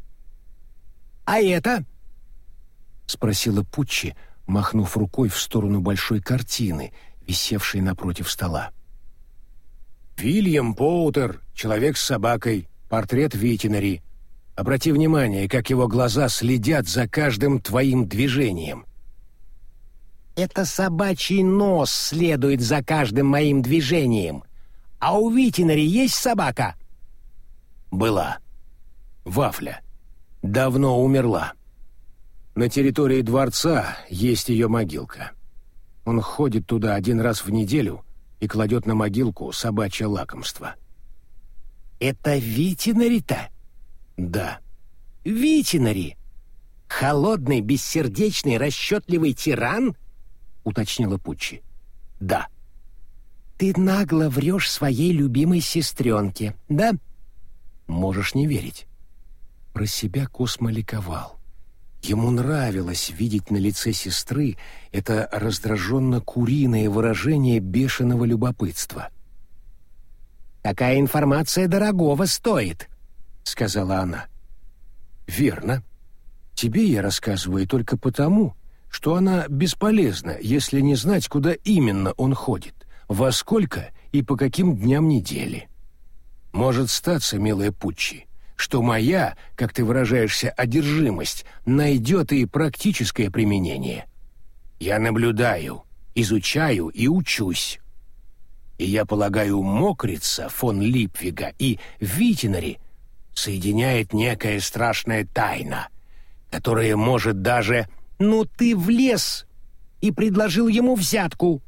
А это? спросила Пуччи, махнув рукой в сторону большой картины, висевшей напротив стола. Вильям Поутер, человек с собакой, портрет Витинари. Обрати внимание, как его глаза следят за каждым твоим движением. Это собачий нос следует за каждым моим движением, «А у Витинари есть собака?» «Была. Вафля. Давно умерла. На территории дворца есть ее могилка. Он ходит туда один раз в неделю и кладет на могилку собачье лакомство». «Это Витинари-то?» «Да». «Витинари? Холодный, бессердечный, расчетливый тиран?» — уточнила Пуччи. «Да». Ты нагло врешь своей любимой сестренке, да? Можешь не верить. Про себя Космо ликовал. Ему нравилось видеть на лице сестры это раздраженно-куриное выражение бешеного любопытства. «Такая информация дорогого стоит», — сказала она. «Верно. Тебе я рассказываю только потому, что она бесполезна, если не знать, куда именно он ходит во сколько и по каким дням недели. Может статься, милая Пуччи, что моя, как ты выражаешься, одержимость найдет и практическое применение. Я наблюдаю, изучаю и учусь. И я полагаю, мокрица фон Липвига и Витинари соединяет некая страшная тайна, которая может даже... «Ну ты влез и предложил ему взятку!»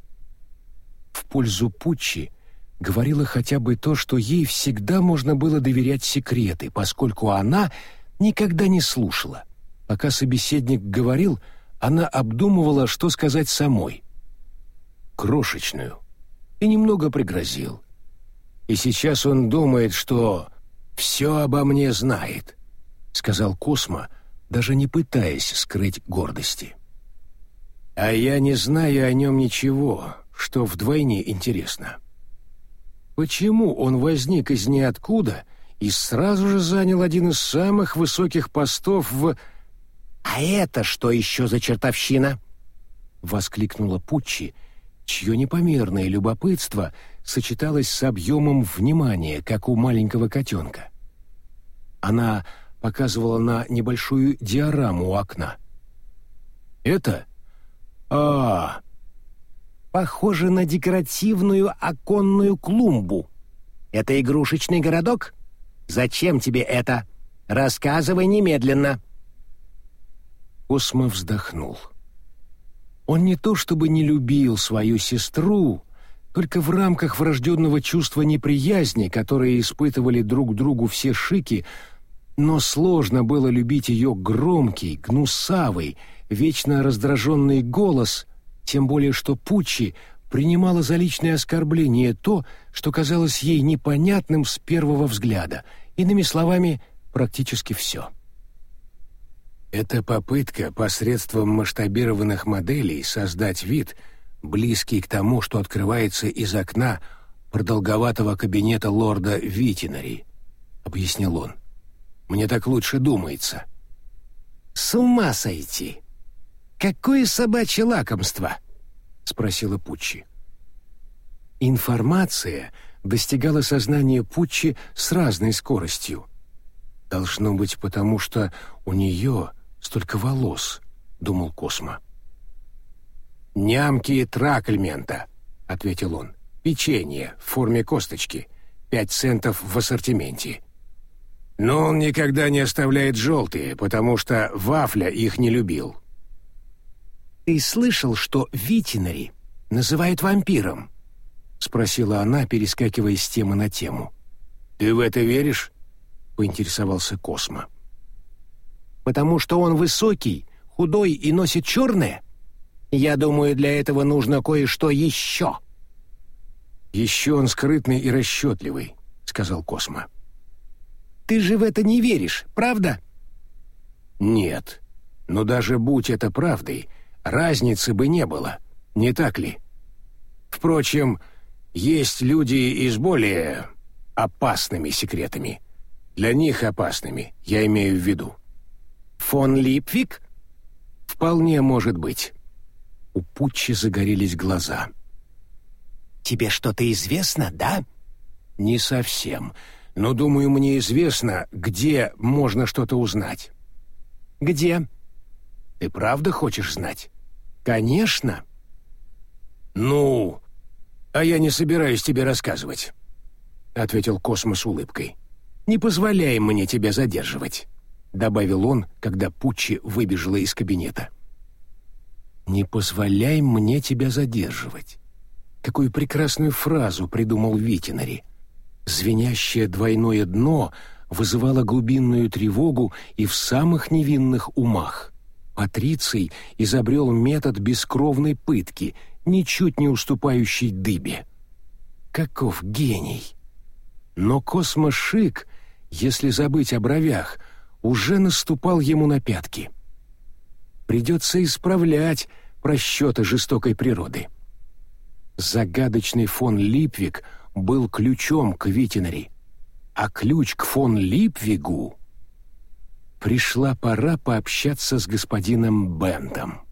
В пользу Пуччи говорила хотя бы то, что ей всегда можно было доверять секреты, поскольку она никогда не слушала. Пока собеседник говорил, она обдумывала, что сказать самой. Крошечную. И немного пригрозил. И сейчас он думает, что все обо мне знает, сказал Космо, даже не пытаясь скрыть гордости. А я не знаю о нем ничего, что вдвойне интересно. Почему он возник из ниоткуда и сразу же занял один из самых высоких постов в... «А это что еще за чертовщина?» — воскликнула Пуччи, чье непомерное любопытство сочеталось с объемом внимания, как у маленького котенка. Она показывала на небольшую диораму у окна. «Это? а, Похоже на декоративную оконную клумбу. Это игрушечный городок? Зачем тебе это? Рассказывай немедленно». Космо вздохнул. Он не то чтобы не любил свою сестру, только в рамках врожденного чувства неприязни, которое испытывали друг другу все шики, но сложно было любить ее громкий, гнусавый, вечно раздраженный голос, тем более что Пуччи принимала за личное оскорбление то, что казалось ей непонятным с первого взгляда, иными словами, практически все. Это попытка посредством масштабированных моделей создать вид, близкий к тому, что открывается из окна продолговатого кабинета лорда Витинари, — объяснил он. Мне так лучше думается». «С ума сойти! Какое собачье лакомство?» — спросила Пуччи. Информация достигала сознания Пуччи с разной скоростью. «Должно быть, потому что у нее столько волос», — думал Космо. «Нямки Тракельмента», — ответил он. «Печенье в форме косточки. Пять центов в ассортименте. Но он никогда не оставляет желтые, потому что Вафля их не любил. «Ты слышал, что Витинари называют вампиром?» — спросила она, перескакивая с темы на тему. «Ты в это веришь?» — поинтересовался Космо. «Потому что он высокий, худой и носит черное? Я думаю, для этого нужно кое-что еще». «Еще он скрытный и расчетливый», — сказал Космо. Ты же в это не веришь, правда?» «Нет. Но даже будь это правдой, разницы бы не было, не так ли? Впрочем, есть люди и с более опасными секретами. Для них опасными, я имею в виду». «Фон Липвик?» «Вполне может быть». У Путчи загорелись глаза. «Тебе что-то известно, да?» «Не совсем но, думаю, мне известно, где можно что-то узнать». «Где?» «Ты правда хочешь знать?» «Конечно». «Ну, а я не собираюсь тебе рассказывать», — ответил Космос улыбкой. «Не позволяй мне тебя задерживать», — добавил он, когда Пуччи выбежала из кабинета. «Не позволяй мне тебя задерживать». Какую прекрасную фразу придумал Витинари. Звенящее двойное дно вызывало глубинную тревогу и в самых невинных умах. Патриций изобрел метод бескровной пытки, ничуть не уступающий дыбе. Каков гений! Но космошик, если забыть о бровях, уже наступал ему на пятки. Придется исправлять просчеты жестокой природы. Загадочный фон Липвик — был ключом к Витинари, а ключ к фон Липвигу... Пришла пора пообщаться с господином Бендом.